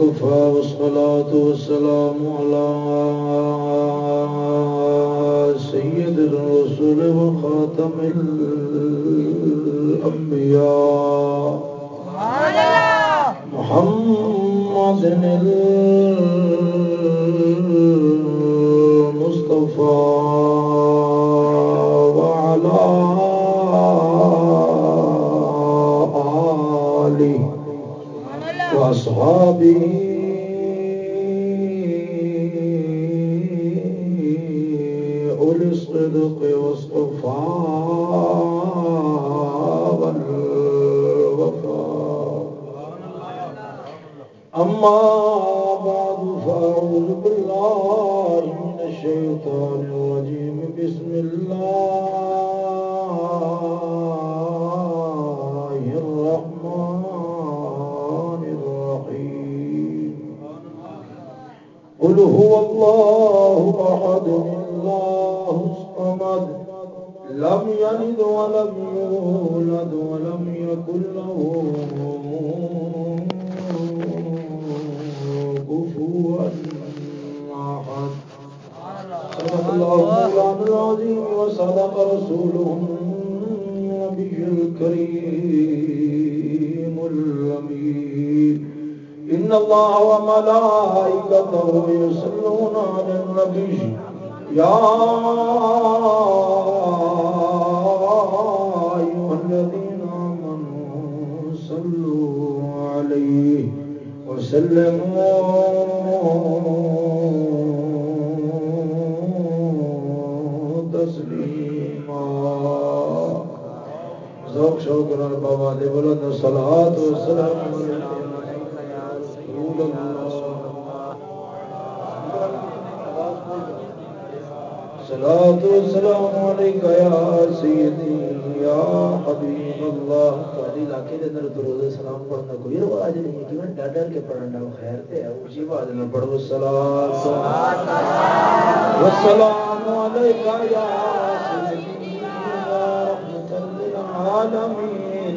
وكفى والصلاة والسلام على سيد الرسول وخاتم الله علاقے کے اندر درود سلام پڑھنا کوئی رواج نہیں ہے کہ ڈر ڈر کے پڑھنا خیر تے ہے اونچی آواز میں پڑھو۔ صلاة والسلام علیکہ یا سیدی رحمت للعالمین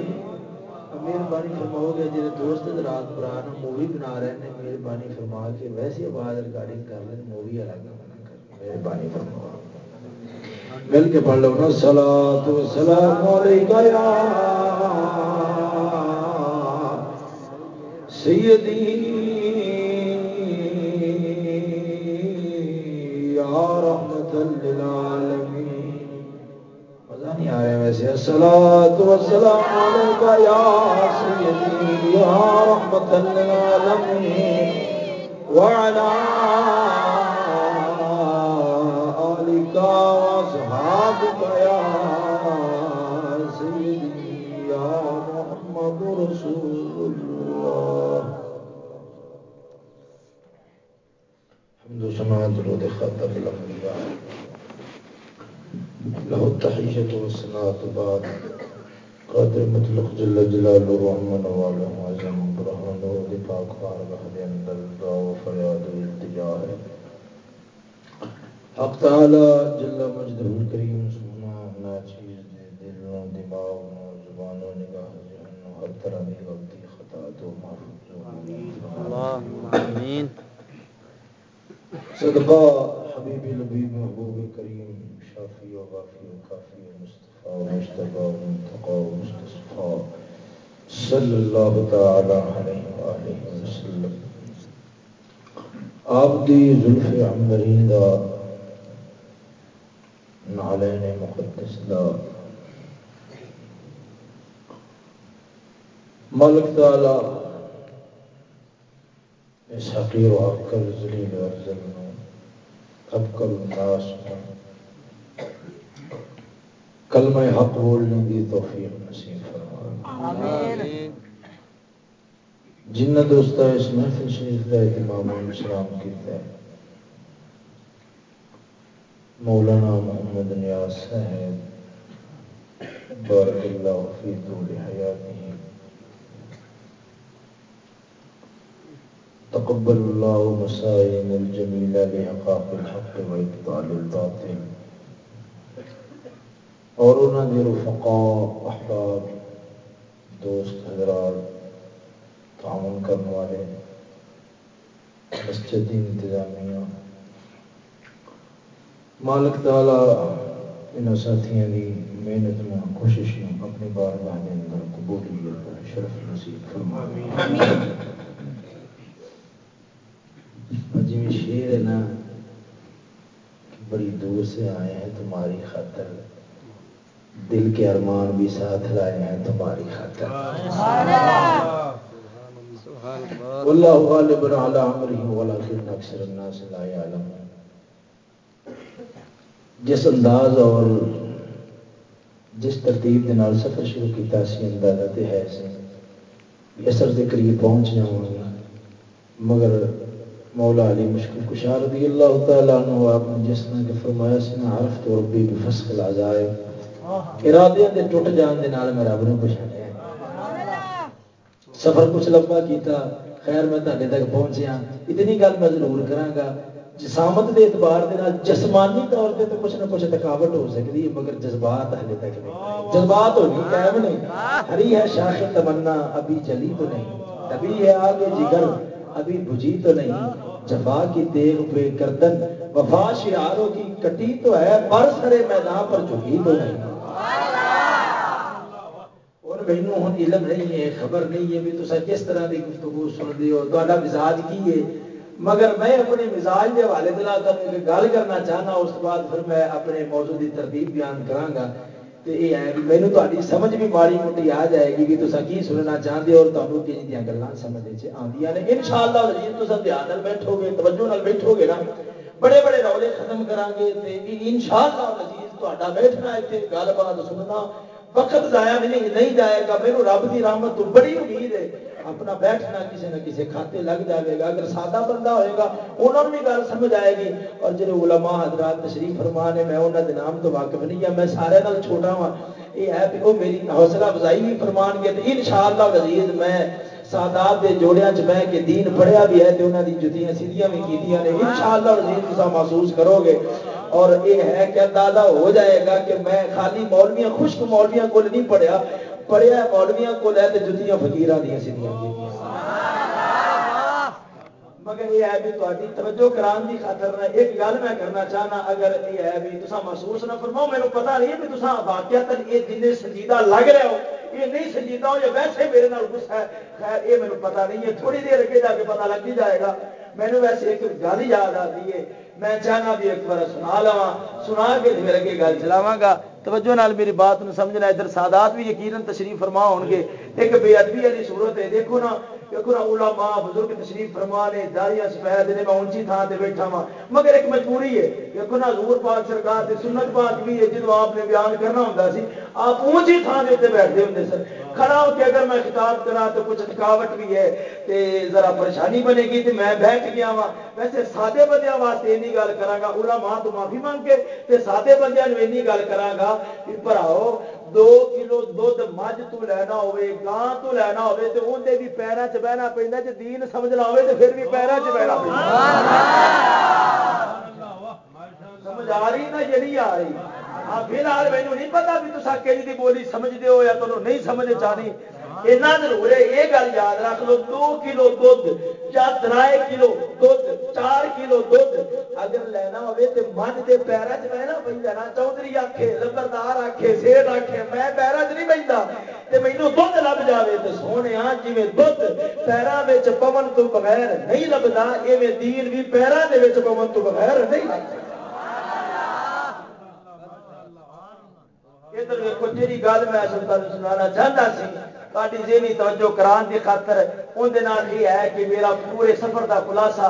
مہربانی فرماؤ گے جی دوست رات برا مووی بنا رہے ہیں، مہربانی فرما کے ویسی آواز ریکارڈنگ کر لیں، مووی الگ نہ کر مہربانی فرماؤ۔ مل کے پڑھ لو نا سلا تو سلام علیکہ یا سیدی یا رحمت للعالمین۔ مزہ نہیں آ رہا ویسے۔ الصلاۃ والسلام علیکہ یا سیدی یا رحمت للعالمین۔ وعلى آلك وأصحابك يا سيدي يا محمد رسول حمد سماعة درود خاتم الأنبياء له التحية والصلاة بعد. قادر مطلق جل جلاله الرحمن والله عزم برهان ودي پاک بارگاہ دے اندر دعا و فریاد و التجا ہے حق تعالی جل مجدہ الکریم سونا ناچیز دے دل و دماغ و زبان و نگاہ ذہن و ہر طرح دی غلطی خطا تو محفوظ و اللهم آمین۔ صدقہ حبیب لبیب، محبوب، کریم، شافی و غافی و کافی و مصطفیٰ و مشتبہ و منتقى و مستصفى صلی اللہ تعالی علیہ وآلہ وسلم آپ دی ظلف عمرین دا نالین مقدس دا ملک تعالی اس حقیر و حقر ذلیل و افضل نو ابکر الناس نو کلمہ حق بولنے کی توفیق نصیب فرما۔ جن دوست اس محفل شریف کا اہتمام اسلام کیتا ہے مولانا محمد نیاز صاحب بارک اللہ فی طول حیاتہ تقبل الله مسائم الجميلة لإحقاق الحق وإبطال الباطل اور انہوں کے رفقا احباب، دوست، حضرات، تعاون کرنے والے، مسجد انتظامیہ، مالک تعالی ان ساتھیوں کی محنت میں کوشش اپنی بار بار اندر قبولیت شرف نصیب فرما جی شیر ہے نا، بڑی دور سے آئے ہیں تمہاری خاطر۔ دل کے ارمان بھی ساتھ لائے ہیں تمہاری خاطر۔ اللہ غالب علی امرہ ولکن اکثر الناس لا يعلمون جس انداز اور جس ترتیب کے نال سفر شروع کیا سی، اندازہ تے ہے سی۔ اثر کے قریب پہنچ جاؤں مگر مولا علی مشکل کشا رضی اللہ تعالیٰ عنہ آپ نے جس طرح کہ فرمایا سی میں عرف تو ربی بھی فسق لازائے ارادے دے ٹوٹ جان دے نال میں رب نو پچھانیا سفر کچھ لمبا کیتا، خیر میں تھے تک پہنچیا اتنی گل میں ضرور کرا جسامت کے اعتبار دے نال جسمانی طور پہ تو کچھ نہ کچھ تھکاوٹ ہو سکتی ہے، مگر جذبات ہلے تک نہیں۔ جذبات ہونی قائم نہیں۔ ہری ہے شاخ تمنا، ابھی چلی تو نہیں۔ ابھی ہے آگے جگر۔ ابھی بجھی تو نہیں، جفا کی دیکھ پہ گردن، وفا شعاروں کی کٹی تو ہے، پر سرے میدان پر جھکی تو نہیں۔ اور مینو ہوں علم نہیں ہے، خبر نہیں ہے، بھی تو کس طرح کی گفتگو سنتے ہو؟ تا مزاج کی ہے؟ مگر میں اپنے مزاج کے حوالے دلا کر گل کرنا چاہنا، اس بعد پھر میں اپنے موضوع کی ترتیب بیان کرا تو یہ ہے کہ مینو تاری سمجھ بھی ماڑی موٹی آ جائے گی کہ تصا کی سننا چاہتے ہو اور تمہیں کچھ دیا گلان سمجھ آدی نے ان شاء اللہ جی تصا دھیان بیٹھو گے توجہ نال بیٹھو گے نا بڑے بڑے رولے ختم کریں گے ان شاء اللہ عزیز تا بیٹھنا اتنے گل بات سننا وقت ضائع نہیں نہیں جائے گا میرے رب کی رحمت تو بڑی امید ہے۔ اپنا بیٹھنا کسی نہ کسی کھاتے لگ جائے گا۔ اگر سادہ بندہ ہوئے گا انہوں نے بھی گل سمجھ آئے گی۔ اور جی علماء حضرات تشریف فرما نے میں انہوں کے نام تو واقف نہیں ہوں میں سارے نال چھوٹا ہاں۔ یہ ہے کہ وہ میری حوصلہ افزائی بھی فرمان گے تو ان شاء اللہ عزیز میں سادات کے جوڑیا چ بہ کے دین پڑھیا بھی ہے تو انہوں کی جتیاں سیدیاں بھی کی ان شاء اللہ عزیز محسوس کرو گے۔ اور یہ ہے کہ اندازہ ہو جائے گا کہ میں خالی مولویاں، خشک مولویاں کو نہیں پڑھیا پڑھیا مولویاں کو لے تو جتیاں فکیر دیا سیدیاں مگر یہ ہے بھی تاری توجہ کران کی خاطر میں ایک گل میں کرنا چاہنا، اگر یہ ہے بھی تصا محسوس نہ فرماؤ، میرے پتا نہیں ہے بھی تصا واقعات یہ جن سنجیدہ لگ رہا ہو، یہ نہیں سنجیدہ ہو یا ویسے میرے نال غصہ ہے۔ خیر، یہ میرے پتا نہیں ہے تھوڑی دیر اگے جا کے پتا لگ ہی جائے گا۔ مینو ویسے ایک گل یاد آتی ہے میں چاہنا بھی ایک بار سنا لوا سنا کے پھر اگے گل چلاوا گا توجہ نال میری بات نو سمجھنا ادھر سادات بھی یقیناً تشریف فرما ہو گے۔ ایک بے ادبی والی صورت ہے۔ دیکھو نا دیکھو نا، علماء بزرگ تشریف فرما نے داریاں سفید نے، میں اونچی تھان سے بیٹھا وا مگر ایک مجبوری ہے۔ دیکھو نا، حضور پاک سرکار کی سنت پاک بھی ہے۔ جدو آپ نے بیان کرنا ہوں سی، آپ اونچی تھان کے اتنے بیٹھتے ہوں سر کھڑا ہو کے اگر میں خطاب کرا تو کچھ تھکاوٹ بھی ہے تے ذرا پریشانی بنے گی تو میں بیٹھ گیا وا ویسے سادے بندے واسطے این گل کرا علماء تو معافی مانگ کے تے سادے بندے این گل کرا کہ بھراؤ دو کلو دھد مجھ تو لینا ہوئے گاں تو لینا ہوئے تے اندر بھی پیروں چ بہنا پہنا جی دین سمجھنا ہوئے تے پھر بھی پیروں چ بہنا سمجھ آ رہی نا نہیں آ رہی۔ فی الحال مینو نہیں پتا بھی تصا کہ بولی سمجھتے ہو یا تمہیں نہیں سمجھ چاہنی۔ اینا ضرور ہے یہ گل یاد رکھ لو، دو کلو دھد یا ترائے کلو دھد چار کلو دھد اگر لینا ہوئے تو من کے پیروں چ بہنا پہ لینا چودھری آخے لبردار آخے سیٹ آخے میں پیروں چ نہیں بہتا مینو دھد لب جائے تو سونے جی دھد پیروں پون تو بغیر نہیں لبتا ایویں دین بھی پیروں کے پون تو بغیر نہیں لگتا ادھر ویکو جی گل میں سنانا چاہتا سی تاری ذہنی توجہ کران کی خاطر اندر یہ ہے کہ میرا پورے سفر کا خلاصہ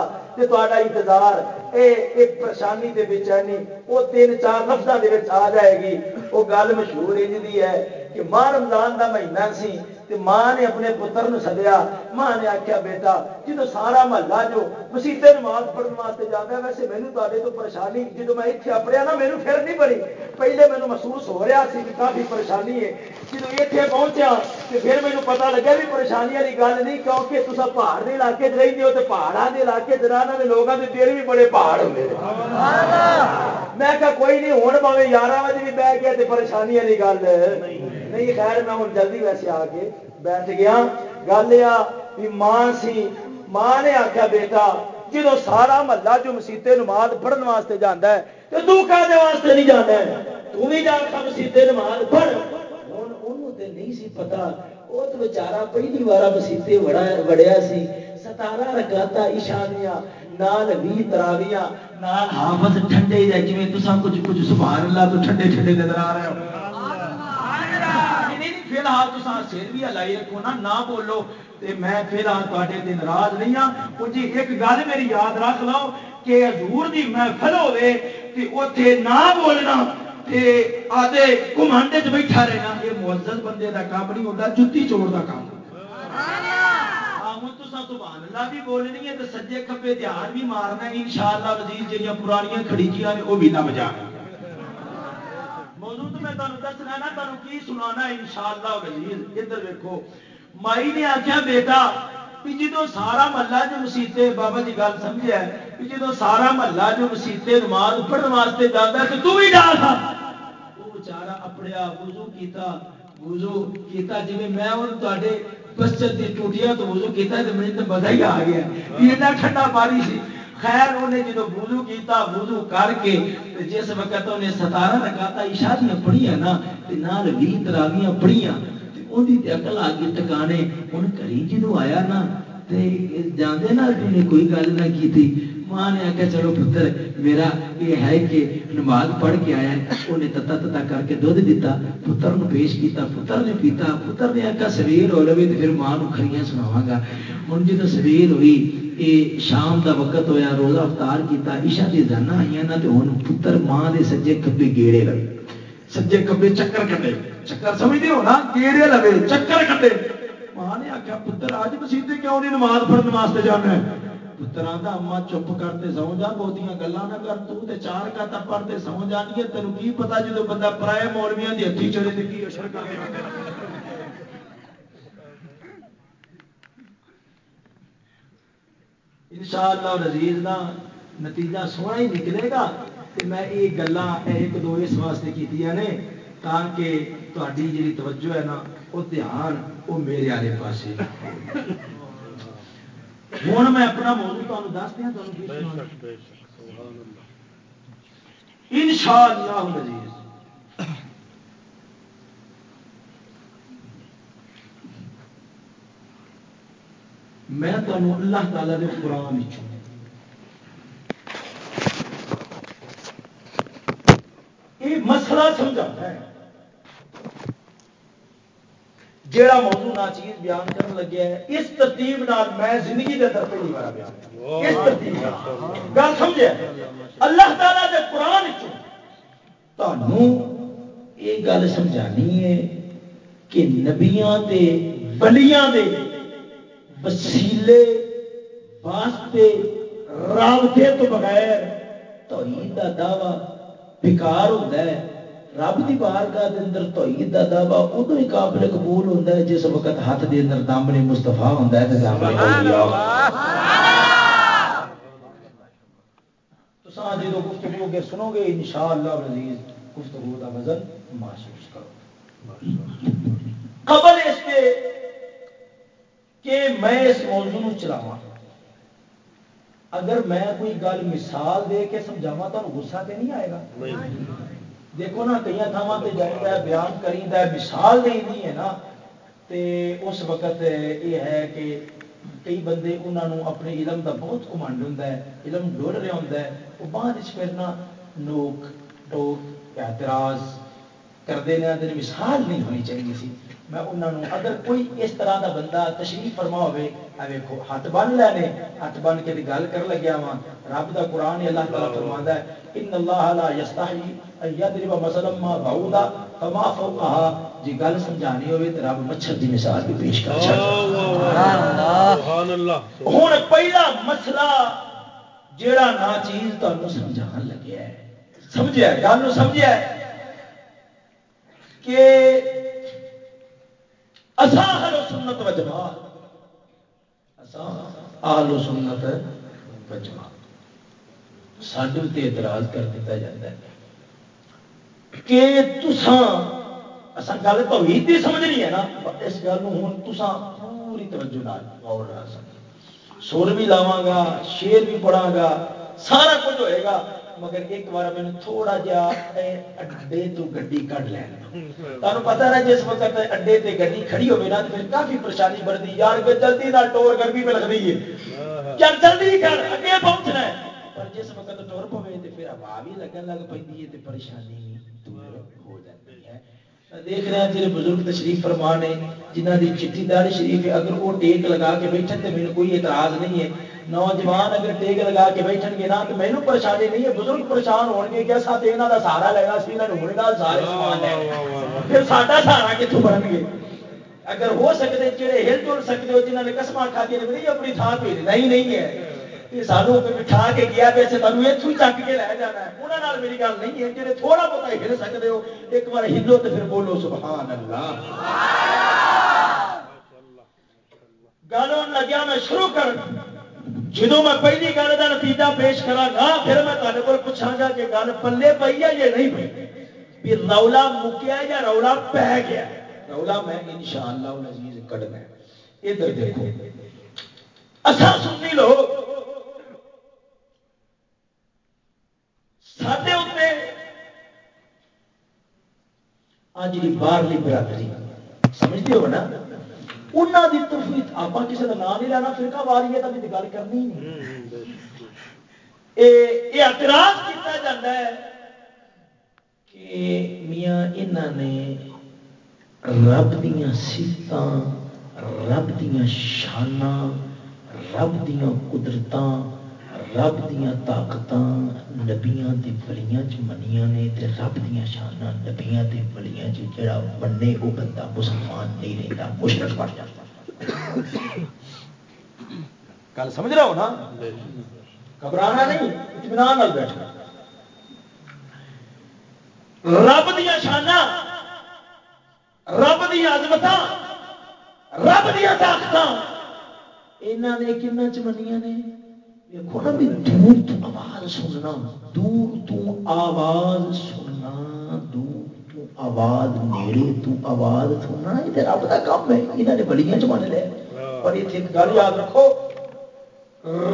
تا انتظار، اے ایک پریشانی کے بےچینی وہ تین چار لفظوں کے آ جائے گی۔ وہ گل مشہور انجی ہے کہ ماں رمضان کا مہینہ سی ماں نے اپنے پتر سدیا۔ ماں نے آخیا بیٹا جب سارا محلہ جو مسیطے نماز پڑھنے واسطے جانا ویسے مینو تے تو پریشانی جب میں اتنے اپڑیا نا میرے پھر نہیں پڑی پہلے مینو محسوس ہو رہا سی کہ کافی پریشانی ہے۔ جب اتنے پہنچیا تو پھر مینو پتا لگا بھی پریشانی والی گل نہیں کیونکہ تصا پہاڑ کے علاقے رہتے ہو تو پہاڑوں کے علاقے رہنے والے لوگوں کے دل بھی بڑے پہاڑ ہوتے میں کہا کوئی نہیں ہوں پاوے یارہ بجے بھی بہ گیا تو پریشانی والی گل۔ نہیں۔ نہیں، خیر، میں ہوں جلدی ویسے آ کے بیٹھ گیا۔ گل یہ ماں سی، ماں نے آخیا بیٹا جدو سارا محلہ جو مسیطے نماز پڑھنے واسطے جانا ہے تو تو کہنے واسطے نہیں جانا ہے؟ تو بھی جا کر مسیطے نماز پڑھ۔ ہوں نہیں سی پتا وہ تو بچارا پہلی بار مسیطے وڑیا سی۔ ستارہ رکاتا اشانیاں نال بھی تراویاں، نال حافظ ٹھنڈے جا جی تصا کچھ کچھ سبحان اللہ تو ٹھنڈے ٹھنڈے نظر آ رہے ہو نہیں فی الحال تو سر بھی ہلائی رکھو نا نہ بولو تے میں فی الحال تے ناراض نہیں ہاں وہ جی ایک گل میری یاد رکھ لو کہ حضور دی محفل ہوے تے اوتھے نہ بولنا تے آدھے گھمنڈ چ بیٹھا رہنا یہ معزز بندے دا کام نہیں ہوتا جتی چوڑ دا کام ہوں تو سبحان اللہ بھی بولنی ہے تو سجے کھبے دھیان بھی مارنا ان شاء اللہ وزیر جہاں پرانیاں کھڑیجیاں نے وہ بھی نہ بجا موضوع تو میں تمہیں دسنا نا تمہیں کی سنا ان شاء اللہ وزیر؟ ادھر ویکو مائی نے آخیا بیٹا بھی جدو سارا محلہ جو مسیطے بابا جی گل سمجھا بھی جدو سارا محلہ جو مسیطے نماز پڑھنے واسطے جاتا ہے تو بھی تھا وہ بچارا اپنے وضو کیتا وضو کیتا جی میں تے مسجد کی ٹوٹیاں تو وضو کیتا تو مجھے تو مزہ ہی آ گیا ایڈا ٹھنڈا پانی سی۔ خیر انہیں جدو وضو کیتا، وضو کر کے جس وقت انہیں ستارہ رکھاتا اشاریاں پڑھیاں نا، تے نال بھی تراویاں پڑھیاں اقل آ گئی ٹکانے ہوں کری جدو آیا نا، تے جاندے جانے نا کوئی گل نہ کی تھی ماں نے آخیا چلو پتر، میرا یہ ہے کہ نماز پڑھ کے آیا انہیں تتا تتا کر کے دھد دیتا، پتر نو پیش کیتا، پتر نے پیتا، پتر نے آخیا سویر ہو لوے تو پھر ماں نو کھڑیاں سناوا گا۔ ہوں جب سویر ہوئی یہ شام دا وقت ہویا، روزہ افطار کیتا عشا دی زانا آئی نا تو ہوں پتر ماں دے سجے کبے گیڑے لگے۔ سجے کبے چکر کٹے۔ چکر سمجھتے ہو نا؟ گیڑے لگے، چکر کٹے۔ ماں نے آخیا پتر آج مسیح کیوں نہیں نماز پڑھنے واسطے جانا ہے؟ پتر آتا اما چپ کرتے سو جا بہتیاں گلا نہ کر، تو تے چار کا پڑھتے سو جانی ہے، تینوں کی پتا جدو بندہ پرائے مولویا کی ہتھی چڑے تو کی اشر کرے ان شاء اللہ رزیز کا نتیجہ سونا ہی نکلے گا کہ میں یہ گلا ایک دو اس واسطے کی نے تاکہ تاری جی توجہ ہے نا وہ دھیان وہ میرے والے پاس ہوں میں اپنا موضوع تمہیں دس دیا ان شاء اللہ۔ میں تمہیں اللہ تعالی کے قرآن چ یہ مسئلہ سمجھا ہے۔ جیڑا موضوع نہ چیز بیان کرن لگیا ہے اس ترتیب نال میں زندگی دے در پہلی بار بیان اس ترتیب گل سمجھے؟ اللہ تعالی دے قرآن تانوں یہ گل سمجھانی ہے کہ نبیاں تے ولیاں دے وسیلے واسطے رابطے تو بغیر توحید دا دعوی بیکار ہوتا ہے۔ رب کی بارگاہ کے اندر توحید کا دعوی ادو ہی قابل قبول ہوتا ہے جس وقت ہاتھ کے اندر دامنی مستفا ہوتا ہے جب گفتگو کے سنو گے ان شاء اللہ عزیز گفتگو کا وزن محسوس کرو۔ قبل اس کے کہ میں اس موضوع چلاوا اگر میں کوئی گل مثال دے کے سمجھاوا تو غصہ تے نہیں آئے گا۔ دیکھو نا کئی تھاواں تے جائیدا ہے، بیان کریدا ہے، مثال دینی ہے نا۔ تے اس وقت یہ ہے کہ کئی بندے انہوں اپنے علم دا بہت کمانڈ ہوتا ہے، علم ڈول رہا ہوتا ہے۔ وہ بعد پھر نہ نوک، ٹوک اعتراض کرتے ہیں مثال نہیں ہونی چاہیے سی۔ میں انہوں نے اگر کوئی اس طرح دا بندہ تشریف فرما ہوئے ویکو ہاتھ بن لے ہاتھ بن کے گل کر لگیا وا رب دا قرآن اللہ تعالیٰ فرما ہے ان اللہ لا یستحی یضرب مثلا ما بعودا فما فوقها جی گل سمجھانی ہوئے تو رب مچھر دی مثال بھی پیش کر سبحان اللہ۔ ہن پہلا مسئلہ جیڑا نا چیز تانوں سمجھان لگیا ہے۔ سمجھیا گل نو سمجھیا کہ اہل سنت و جماعت۔ اہل سنت و جماعت۔ سڈے اعتراض کر دیتا جاتا ہے۔ کہ تسان اصا گل تو ہی سمجھنی ہے نا اس گل ہوں تسان پوری توجہ نہ غور نہ سکیں سر بھی لاوا گا شیر بھی پڑھا گا، سارا کچھ ہوئے گا۔ مگر ایک بار مجھے تھوڑا جا اڈے تو گی کٹ لینا تمہیں پتا رہا جس وقت اڈے تے گی کھڑی ہوگی نا تو پھر کافی پریشانی بڑھتی یار جلدی نہ ٹور گرمی پہ لگ رہی ہے چل جلدی کر اگے پہنچنا ہے۔ پر جس وقت ٹور پوے تو پھر ہوا بھی لگن لگ پی ہے پریشانی دور ہو جاتی ہے۔ دیکھ رہے ہیں جی بزرگ تشریف فرمان ہے جنہ کی چٹھی داری شریف ہے اگر وہ ٹیک لگا کے بیٹھن تو میرے کوئی اعتراض نہیں ہے نوجوان اگر ٹیک لگا کے بیٹھن گے نا تو مینو پریشانی نہیں ہے بزرگ پریشان ہو گے کیا ساتھ یہاں کا سہارا لینا سی ہونے سارے سامان پھر ساڈا سہارا کتوں بڑھن گے؟ اگر ہو سکتے جہے ہل جل سکتے ہو جنہوں نے قسم کھا کے نہیں اپنی تھان پہ نہیں نہیں ہے۔ سانو بٹھا کے گیا بھی تمہیں اتوں چک کے لے جانا ہے۔ انہوں نے میری گل نہیں ہے جی تھوڑا بہت ہل سکتے ہو ایک بار ہلو تو پھر بولو سبحان اللہ۔ گل لگیا میں شروع کر جدو میں پہلی گل کا نتیجہ پیش کرا گا، پھر میں تے کو پوچھا گا کہ گل پلے پی ہے یا نہیں پی بھی رولا مکیا یا رولا پی گیا؟ رولا میں ان شاء اللہ عزیز کڈنا ادھر دیکھو۔ اصا سننی لوگ سڈے اتنے آ جی باہرلی برادری سمجھتے ہو نا؟ انہوں کی تفریح آپ کسی کا نام نہیں لینا فرقہ واری ہے تو گل کرنی یہ اعتراض کیا جا ہے کہ میاں انہوں نے رب دیا سیت رب دیا شانہ رب دیا قدرت رب دیا طاقت نبیاں تے ولیاں چ منیاں نے تے رب دیا شانہ نبیاں تے ولیاں چ جڑا منے وہ بندہ مسلمان نہیں رہتا مشرق بن جاتا گل سمجھ رہا ہو نا؟ گھبرانا نہیں، اطمینان بیٹھو۔ رب دیا شانہ رب دیا عظمت رب دیا طاقت یہاں نے کن چ منیا نے؟ دیکھو نا بھی دور تو آواز سننا دور تو آواز سننا دور تو آواز نیڑے تو آواز سننا یہ تو رب کا کام ہے یہاں نے بڑیاں چ من لیا۔ پر یہ ایک گل یاد رکھو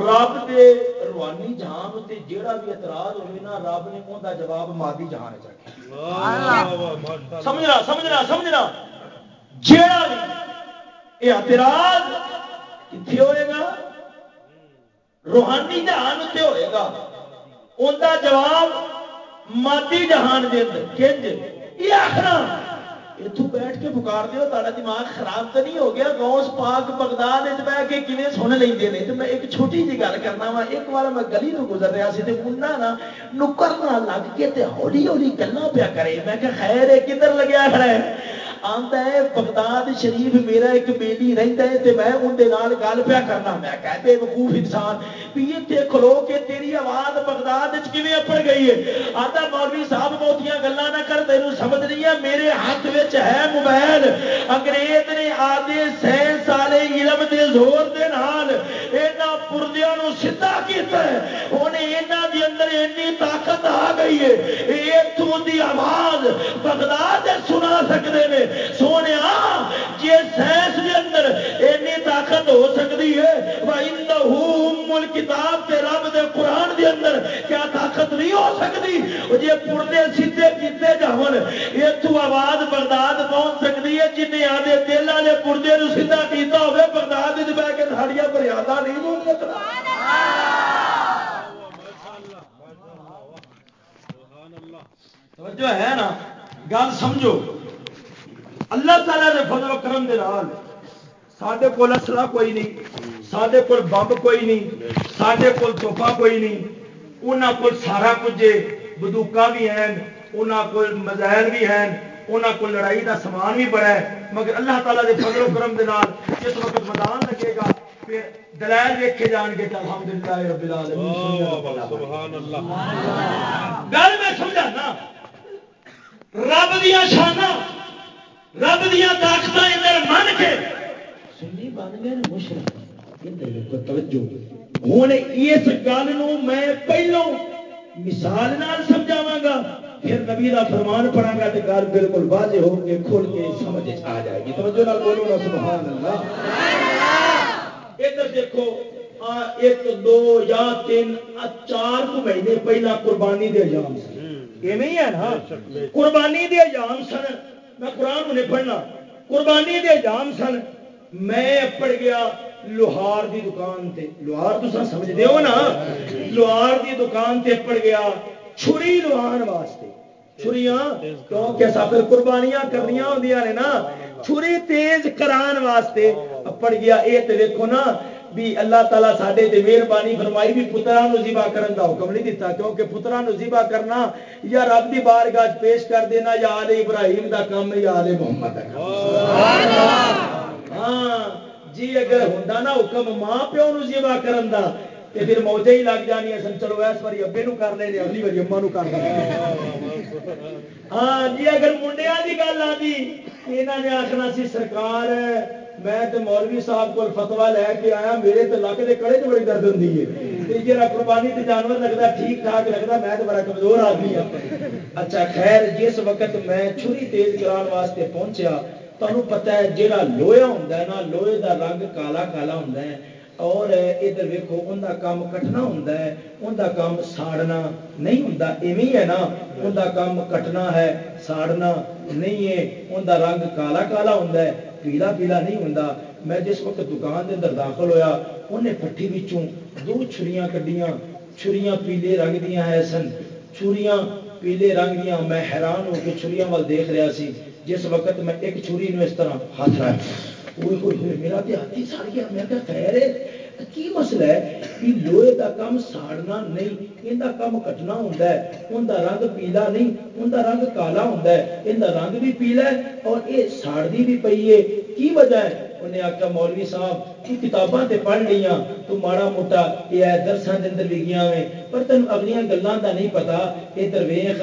رب دے روحانی جہان اتنے جیڑا بھی اعتراض ہوئے نا رب نے ان کا جواب مادی جہان چ رکھا سمجھنا سمجھنا سمجھنا۔ جیڑا بھی اعتراض کتنے ہوئے گا؟ روحانی جہان سے ہوئے گا۔ ان کا جواب مادی جہان کے اندر کنج یہ آخنا اتوں بیٹھ کے پکار دو تا دماغ خراب تو نہیں ہو گیا۔ گوس پاک بغداد بہ کے کھے سن لیں نے؟ تو میں ایک چھوٹی جی گل کرنا وا ایک بار میں گلی تو گزر رہا سی منا نا نکر نہ لگ کے ہولی ہولی گلا پیا کرے۔ میں کہ خیر ہے کدھر لگیا کھڑا ہے؟ آتا ہے، بغداد شریف میرا ایک بیلی رہتا ہے تے میں اندر گل پیا کرنا۔ میں کہتے وقوف انسان، بھی اتنے کھلو کے تیری آواز بغداد کیویں اپڑ گئی ہے؟ آتا مولوی صاحب بہتیاں گلا نہ کر، تینوں سمجھ نہیں ہے میرے ہاتھ میں ہے موبائل۔ انگریز نے آدھے سائنس والے علم دے زور دے نال یہاں پردیاں سیدھا کیتا ہے۔ ہوں یہاں دی اندر اینی طاقت آ گئی ہے۔ اتوں دی آواز بغداد سنا سکتے ہیں سونے جی سائنس کے اندر اینی طاقت ہو سکتی ہے مل کتاب تے رب دے قرآن دے اندر کیا طاقت نہیں ہو سکتی؟ جی پردے سیدھے کیتے جاون اتو آواز بغداد پہنچ سکتی ہے جن آدھے دل والے پردے سیدھا کیتا ہوگا بغداد بہ کے ساڑیاں فریادہ نہیں سن سکتا توجہ ہے نا؟ گل سمجھو۔ اللہ تعالیٰ دے فضل و کرم دے نال سڈے کول اصلا کوئی نہیں سڈے کول بمب کوئی نہیں سڈے کول توفا کوئی نہیں۔ انہوں کو سارا کچھ بندوق بھی ہیں انہوں کو مزائل بھی ہیں انہوں کو لڑائی کا سامان بھی بڑا ہے۔ مگر اللہ تعالیٰ دے فضل و کرم دے نال جس وقت میدان لگے گا پھر دلائل دیکھے جان گے تو الحمدللہ رب العالمین گل میں سمجھانا رب دیا شانہ رب دیا طاقت ادھر من کے سنی بن گئے مشرق۔ توجہ۔ ہوں اس گل میں پہلو مثال نال سمجھاواں گا پھر نبی کا فرمان پڑھا گا تو گل بالکل واضح ہو کے کھول کے سمجھ آ جائے گی۔ توجہ نال بولو نا سبحان اللہ ادھر دیکھو ایک دو یا تین چار کو مہینے پہلا قربانی دے ایام سن۔ ہے نا؟ قربانی دے ایام سن۔ میں قرآن انہیں پڑھنا۔ قربانی دے ایام سن۔ میں پڑ گیا لوہار دی دکان تے۔ لوہار تو سمجھ ہو نا؟ لوہار دی دکان تے پڑ گیا چھری لوہان واسطے۔ چھریاں کیونکہ سفر قربانیاں کرنی ہوں نے نا؟ چھری تیز کران واسطے۔ پڑ گیا یہ تو دیکھو نا۔ بھی اللہ تعالیٰ سڈے تے مہربانی فرمائی بھی پترا ذبح کرن دا حکم نہیں دیتا کیونکہ پترا ذبح کرنا یا رب دی بارگاہ پیش کر دینا یا آل ابراہیم دا کام ہے یا آل محمد دا کام ہاں جی اگر ہوں نا حکم ماں پیو ذبح کرن دا تے پھر موجے ہی لگ جانی سن چلو اس باری ابے نو کر لیں اگلی باری اما نو کر لیں ہاں جی اگر منڈیا کی گل آتی یہاں نے آخنا سی سرکار میں تو مولوی صاحب کو فتوا لے کے آیا، میرے تو لک کے کڑے چ بڑی درد ہوں ہے۔ جا قربانی تے جانور لگتا ٹھیک ٹھاک لگتا میں تو بڑا کمزور آدمی ہوں اچھا خیر، جس وقت میں چھری تیز کران واسطے پہنچیا تمہیں پتا ہے جہاں لوہا ہوں نا، لوہے کا رنگ کالا کالا ہوں اور ادھر ویکو ان کا کام کٹنا ہوں ان کا کام ساڑنا نہیں ہوں ایویں ہے نا، ان کا کام کٹنا ہے، ساڑنا نہیں ہے۔ ان کا رنگ کالا کالا ہوں پیلا پیلا نہیں ہوں میں جس وقت دکان کے اندر داخل ہویا انہیں پٹھی بچوں دو چھریاں کڈیاں، چھریاں پیلے رنگ دیا ہے سن۔ چھریاں پیلے رنگ دیا میں حیران ہو کے چھریاں وال دیکھ رہا سی۔ جس وقت میں ایک چھری نو اس طرح ہاتھ رہا میرا تو ہاتھی سڑ گیا۔ میں کہا، خیر ہے۔ کی مسئلہ ہے کہ لوہے کا کام ساڑنا نہیں ان کا کام کٹنا ہوں ان کا رنگ پیلا نہیں ان کا رنگ کالا ہوں ان کا رنگ بھی پیلا ہے اور یہ ساڑنی بھی پی ہے کی وجہ ہے انہیں آخیا مولوی صاحب تو کتاباں تے پڑھ لیا تو ماڑا موٹا یہ درسان کے اندر بھی گیا میں پر تین اگلیاں گلوں کا نہیں پتا یہ درویخ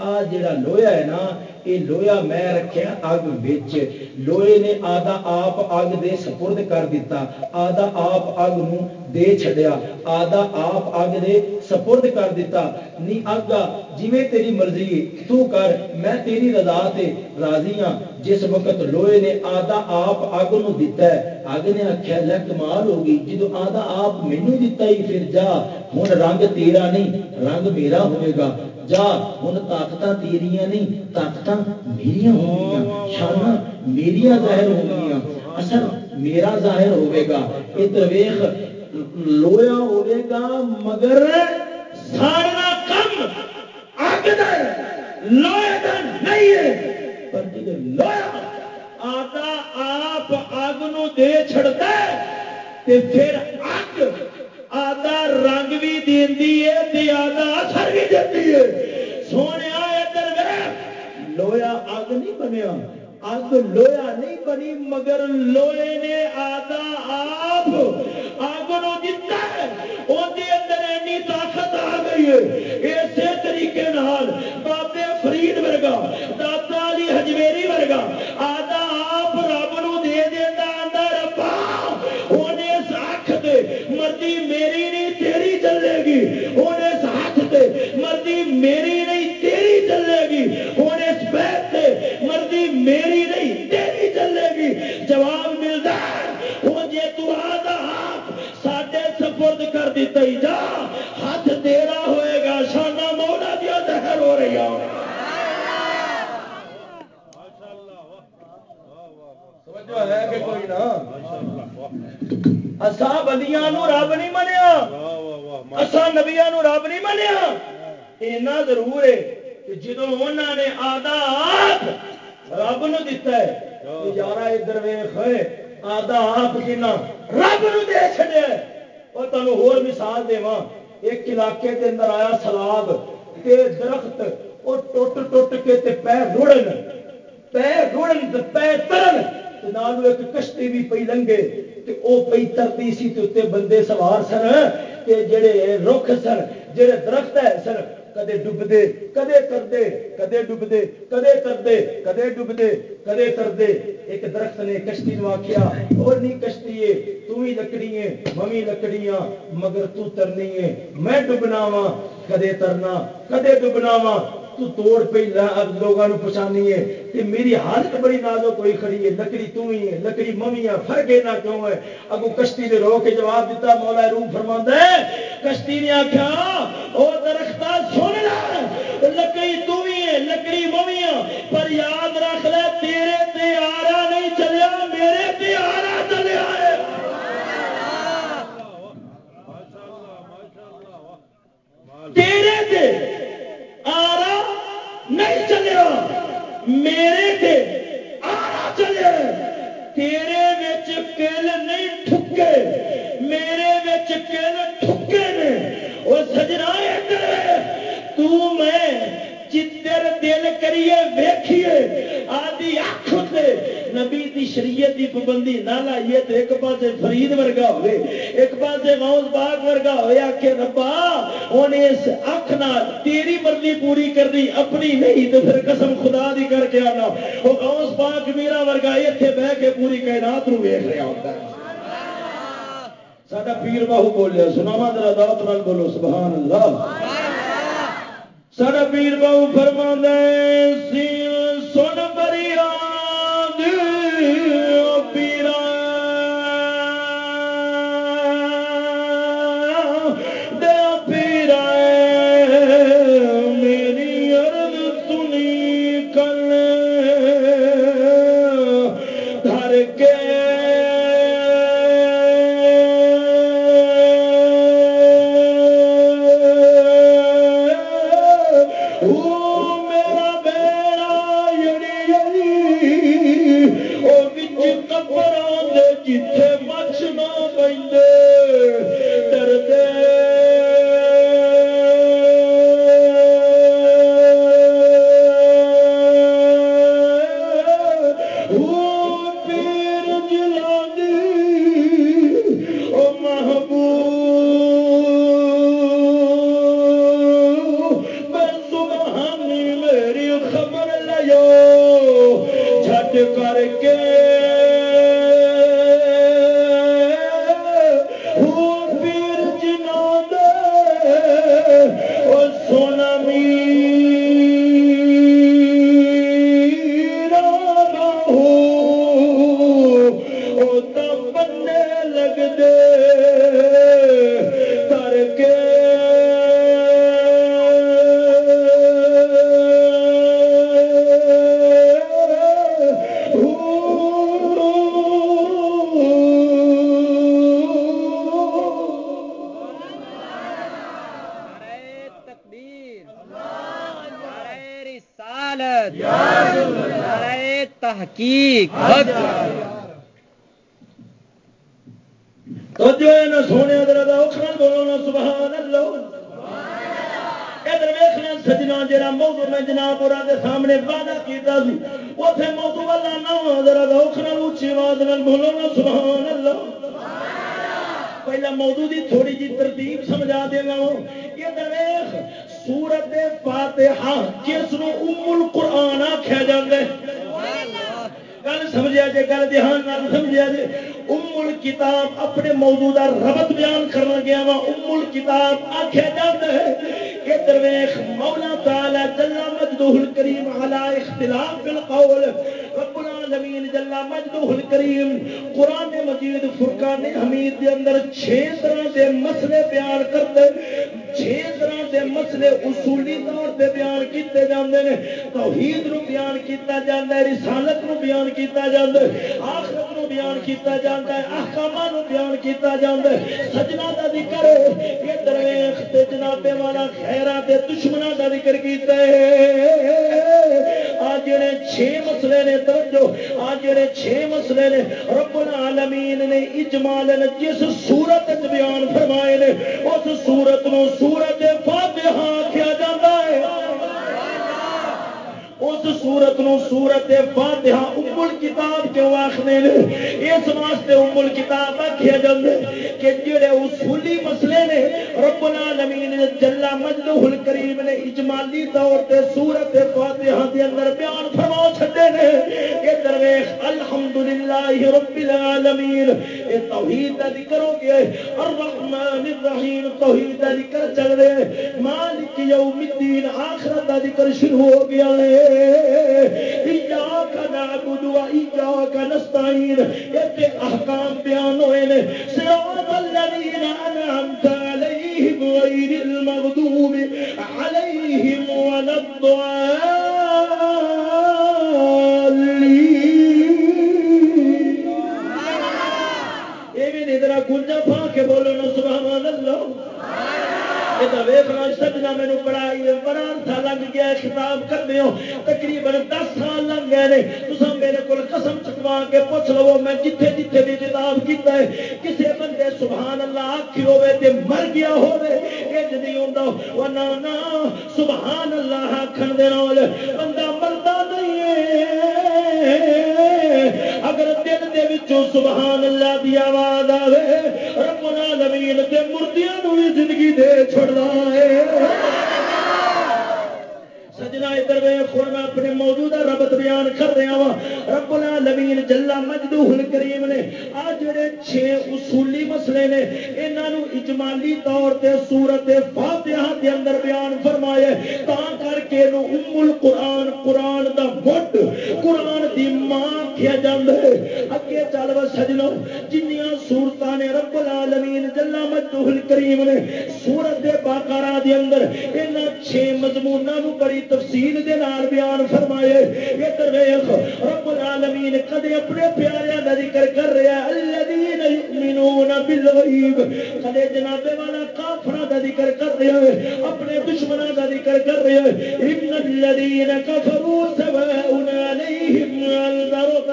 آ جڑا لویا ہے نا یہ لویا میں رکھیا اگ بچ لوہے نے آدھا آپ اگ دے سپرد کر دیتا آدھا آپ اگ نو دے چھڈیا، آدھا آپ اگ دے سپرد کر دیتا۔ نی اگا جی تیری مرضی، تو کر، میں تیری رضا تے راضی ہاں۔ جس وقت لوہے نے آدھا آپ اگ نو دیتا ہے اگ نے آخیا لے کمال ہو گئی۔ جدو آدھا آپ مینو دیتا ہی، پھر جا ہوں رنگ تیرا نہیں، رنگ میرا ہوئے گا۔ جا ہوں طاقت تیریا نہیں طاقت میرا ہو شانا میرا ظاہر ہو گیا اصل میرا ظاہر ہوئے گا۔ ادھر ویخ لویا ہوئے گا مگر ساڑنا کم اگ لوہے کا نہیں ہے۔ پر جب لویا آتا، آپ اگ نو دے چھڑتا ہے، تے پھر اگ آدھا رنگ بھی دینی ہے تے آدھا اثر بھی دینی ہے۔ سونے ادھر لویا اگ نہیں بنیا۔ اگ لویا نہیں بنی، مگر لوہے نے آدھا آپ۔ اگ نو دتا ہے اندر اینی طاقت آ گئی ہے۔ اسی طریقے نال بابے فرید ورگا داتا علی ہجویری ورگا، آدھا آپ رب نو دے دینا آدھا ربا انہیں اس اکھ دے مرضی میری نہیں، تیری چلے گی۔ انہیں اس ہاتھ دے مرضی میری نہیں تیری چلے گی ہوں اس بیت سے مرضی میری نہیں تیری چلے گی جواب ملتا ہوں جی تو آدھا ہاتھ ساڈے سپرد جا ہاتھ تیرا ہوئے گا، شانہ مولا دیا زہر ہو رہی ہوں۔ ہے کہ کوئی نہ۔ اسا بندیاں رب نہیں منیا۔ اسا نبیا رب نہیں منیا۔ اینا ضرور ہے کہ جدو انہوں نے آدھا رب نو دتا ہے یار ادھر ویخ آدھا آپ کنا رب نو دے چڑیا اور تمہیں ہور مثال دوا ایک علاقے کے اندر آیا سلاب، تے درخت وہ ٹوٹ ٹوٹ کے تے پیر روڑن پیر روڑن تے پیر ترن ایک کشتی بھی پی لنگے، تے او پی ترتی سی تے بندے سوار سن، تے جڑے رخ سن، جڑے درخت ہے سن کدے ڈبدے، کدے کردے کدے ڈبدے، کدے تردے، کدے ڈبدے، کدے تردے۔ ایک درخت نے کشتی نو آخیا اور نہیں کشتی ہے، تو ہی لکڑی ہے ممی لکڑیاں مگر تو ترنی ہے۔ میں ڈبنا وا کدے ترنا، کدے ڈبنا وا تو توڑ پہ لوگوں پچھانی ہے کہ میری حالت بڑی نازو کوئی کھڑی ہے لکڑی تو ہی ہے لکڑی ممی ہے فرق نہ کیوں ہے؟ اگو کشتی نے رو کے جواب دیتا مولا روم فرما ہے کشتی نے آخیا وہ درخت سن لا لکڑی تو ہی ہے لکڑی ممی پر یاد رکھ لے تیرے تے آرا نہیں چلیا میرے تے آرا چلیا ہے۔ تیرے تے آرا نہیں چلیا میرے تے آرا چلے تیرے بچ کل نہیں ٹھکے میرے بچ کل ٹھکے نے وہ سجنا تو میں چتر دل کریے ویکھیے آدھی اکھ تے نبی دی شریعت دی پابندی نہ لائیے تے ایک پاسے فرید ورگا ہوئے ایک پاسے غوث پاک ورگا ہوئے آکھے ربا اونے اس نال تیری مرضی پوری کرنی اپنی نہیں تے پھر قسم خدا دی کر کے آنا۔ او غوث پاک میرا ورگا ایتھے بیٹھ کے پوری کائنات نو ویکھ رہا ہوتا ہے۔ ساڈا پیر باہو بولیا سناوا ذرا ذات نال بولو سبحان اللہ۔ ساڈا پیر باہو فرما سی اوکھنا اونچی آواز بولو نا سبحان اللہ پہلا موضوع دی تھوڑی جی ترتیب سمجھا دینا ادھر ویخ سورت فاتحہ جس نو ام القرآن آخیا جاتا ہے۔ گل سمجھا جے، گل دھیان سمجھا جے۔ ام الکتاب اپنے موضوع دا ربط بیان کرنا گیا وا ام الکتاب آخیا جاتا ہے۔ ادھر ویخ مولا تعالی جلا مجدہ الکریم علی اختلاف القول رب العالمین جلا مجدہ الکریم۔ قرآن مجید فرقان حمید دے اندر چھ طرح دے مسئلے بیان کرتے چھ طرح دے مسئلے اصولی طور تے بیان کیتے جاندے نے توحید نو بیان کیتا جاندا ہے، رسالت نو بیان کیتا جاندا ہے، آخرت نو بیان کیتا جاندا ہے احکاماں نو بیان کیتا جاندا ہے۔ سجنا دا ذکر، یہ درویش تے جناب والا خیراں تے دشمناں دا ذکر کیتا ہے۔ آ جڑے چھ مسئلے نے توجہ آ جڑے چھ مسئلے نے رب العالمین نے اجمال جس صورت بیان فرمائے نے، اس صورت نو سورت فاتحہ کیا اس سورت نو سورت فاتحہ ام الکتاب کیوں آخنے نے؟ اس واسطے ام الکتاب آخیا جاندے کہ جڑے اصولی مسئلے نے رب العالمین جلا مجدہ الکریم نے اجمالی طور تے سورت فاتحہ دے اندر بیان فرما چھڈے نے اے درویش الحمدللہ رب العالمین، اے توحید دا ذکر ہو گیا الرحمن الرحیم، توحید دا ذکر چل رہا ہے، مالک یوم الدین، آخرت دا ذکر شروع ہو گیا ہے۔ ایاک نعبد و ایاک نستعین. احکام بیان ہوئے نے. صراط الذین انعمت علیہم غیر المغضوب علیہم ولا الضالین. ایویں ادھر گنجا پھا کے بولو سبحان اللہ. ویخنا سجنا میرے بڑا بڑا عرصہ لگ گیا خطاب کرتے ہو تقریباً دس سال لگ گئے تو میرے کو قسم چکوا کے پوچھ لو میں جتھے جتھے بھی خطاب کیتا ہے کسے بندے سبحان اللہ آخی ہوے تے مر گیا ہوے اج نہیں ہوندا ورنہ نا سبحان اللہ آکھن دے بندہ مردا نہیں ہے اگر دل دے وچوں سبحان اللہ دی آواز آوے رب العالمین تے مردیاں نو بھی زندگی دے چھوڑ چھڑدا ہے سجنا ادھر خور میں اپنے موجودہ ربط بیان کر رہا وا رب العالمین جلا مجدو کریم نے۔ آ جڑے چھ اصولی مسئلے نے انہوں اجمالی طور تے سورت فاتحہ دے اندر بیان فرمایا تا کر کے ام القرآن، قرآن دا مٹ قرآن دی ماں کیا جاندے اگے چل و سجنو جنیاں سورتاں نے رب العالمین جلا مجدو کریم نے سورت باقارہ دے اندر انہاں چھ مضموناں نو بڑی تفصیل دے نال بیان فرمائے۔ ادھر ویکھ، رب العالمین کدے اپنے پیاریاں دا ذکر کر رہا ہے الذین یؤمنون بالغیب، کدے جناب والا کافراں دا ذکر کر رہا ہے اپنے دشمناں دا ذکر کر رہا ہے ان الذین کفروا سواء علیہم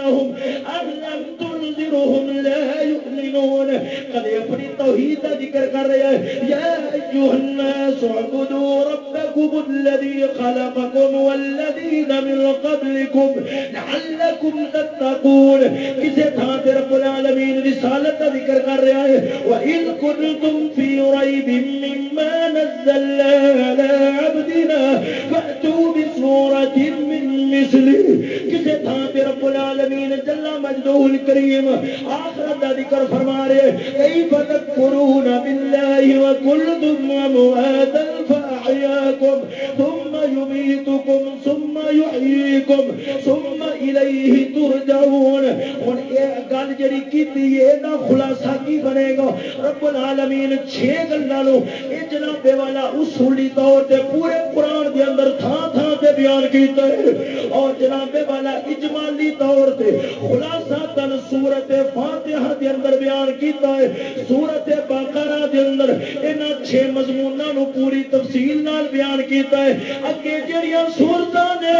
انذرتهم ام لم تنذرهم لا یؤمنون کدے اپنی توحید دا ذکر کر رہا ہے یا ایھا الناس اعبدوا ربکم الذی خلق خلقكم والذين من قبلكم لعلكم تتقون. کسے تھان تے رب العالمین رسالت کا ذکر کر رہا ہے وَإِن كُنتُمْ فِي رَيْبٍ مِّمَّا نَزَّلْنَا عَلَى عَبْدِنَا فَأْتُوا بِسُورَةٍ مِّن مِّثْلِهِ. کسے تھان تے رب العالمین العالمین جل مجدہ الکریم آخرت دا ذکر فرما رہے کیف تکفرون باللہ وکنتم امواتا فاحیاکم، ثم یمیتکم، ثم یحییکم، ثم الیہ ترجعون۔ ہن اے گل جڑی کیتی ہے دا خلاصہ کی بنے گا؟ رب العالمین چھ گلاں نو اے جناب والا اصولی طور تے پورے قران دے اندر تھاں تھاں تے بیان کیتا ہے۔ اور جناب والا اجمالی طور تے خلاصہ تن سورت فاتحہ دے اندر بیان کیتا ہے۔ سورت بقرہ دے اندر انہاں چھ مضموناں نو پوری تفصیل نال بیان کیتا ہے۔ اگے جڑیاں سورتاں نے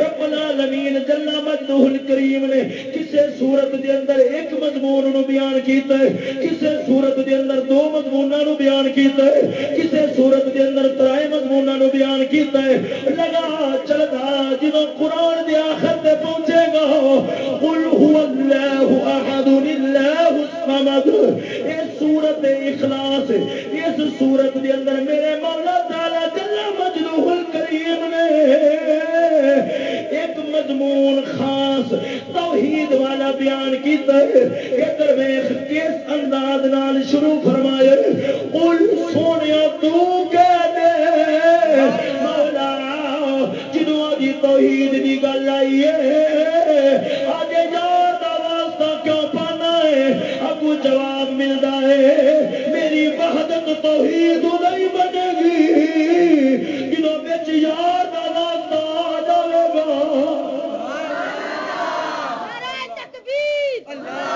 رب العالمین جل مجدہ الکریم نے کسے سورت دے اندر ایک مضمون نو بیان کیتا ہے، کسے سورت دے اندر دو مضموناں نو بیان کیتا ہے، کسے سورت دے اندر ترائے مضموناں نو بیان کیتا ہے۔ لگا چلدا جدوں قران دے آخر تے پہنچے گا قل هو اللہ احد اللہ الصمد. اے سورت اخلاص اس سورت دے اندر میرے مولا تعالی جل مجدہ الکریم نے ایک مضمون خاص توحید والا بیان کیتا ہے۔ ادھر ویکھ کس انداز نال شروع فرمایا قل سونیا تو کہہ دے۔ جدوں دی توحید دی گل آئی ہے۔ اج یار دا واسطہ کیوں پانا ہے؟ اگو جواب ملتا ہے میری وحدت توحید نہیں بنے گی۔ جدوں بچ یار دا واسطہ آ جائے گا۔ نعرہ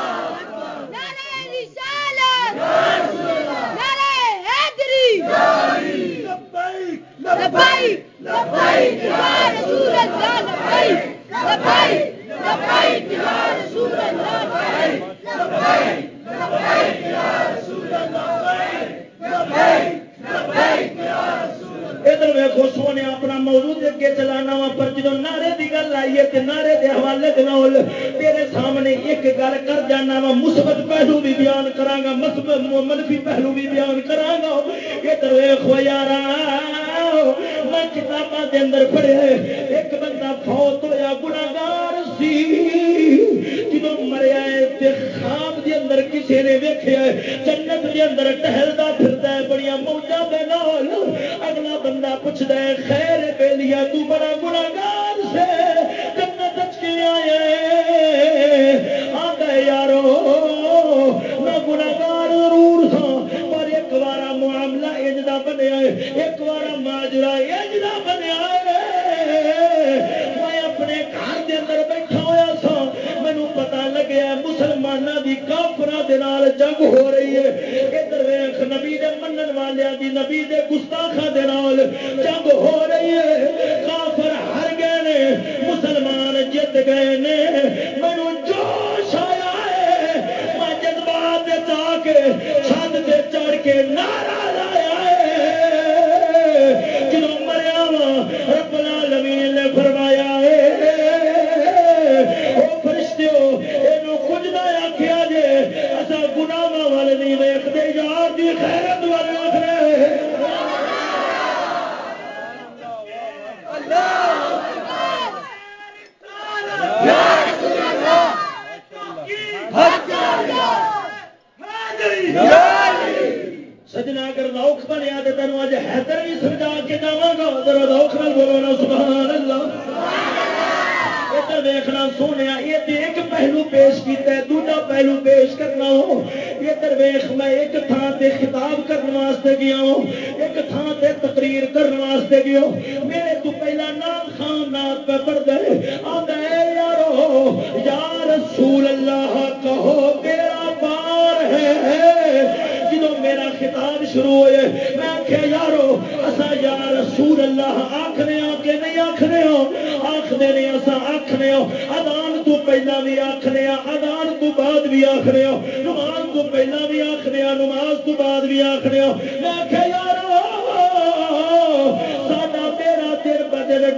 منفی پہلو بھی بیان کرا گا یہ درویش ہو یار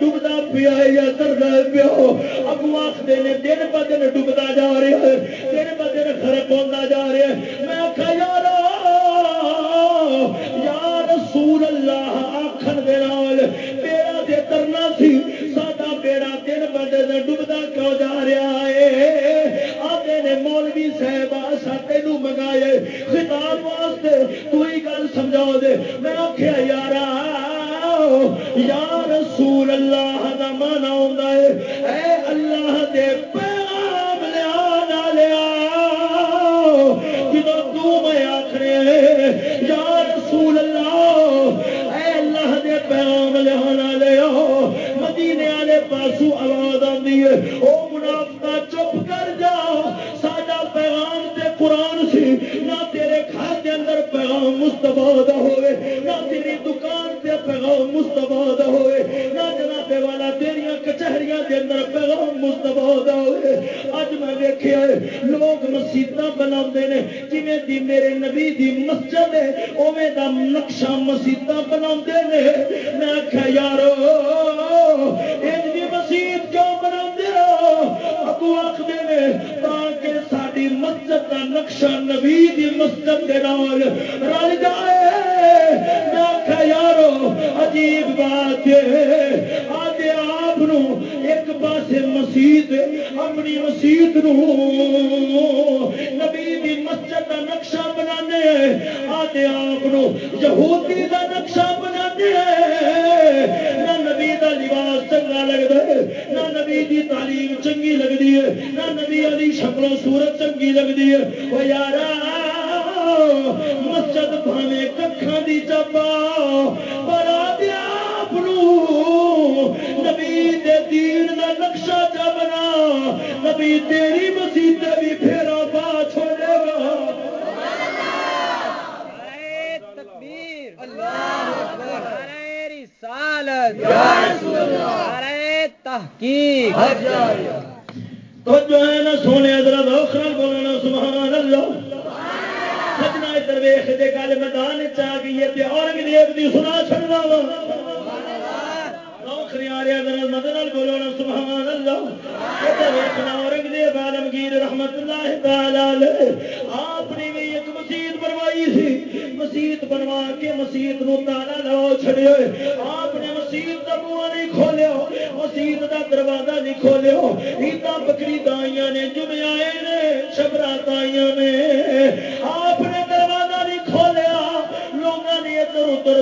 ڈبتا پیا یا کرتا پیا ابو آخری نے دن ب دن ڈبتا جا رہا ہے، دن ب دن خراب ہوتا جا رہا ہے۔ میں آخا یار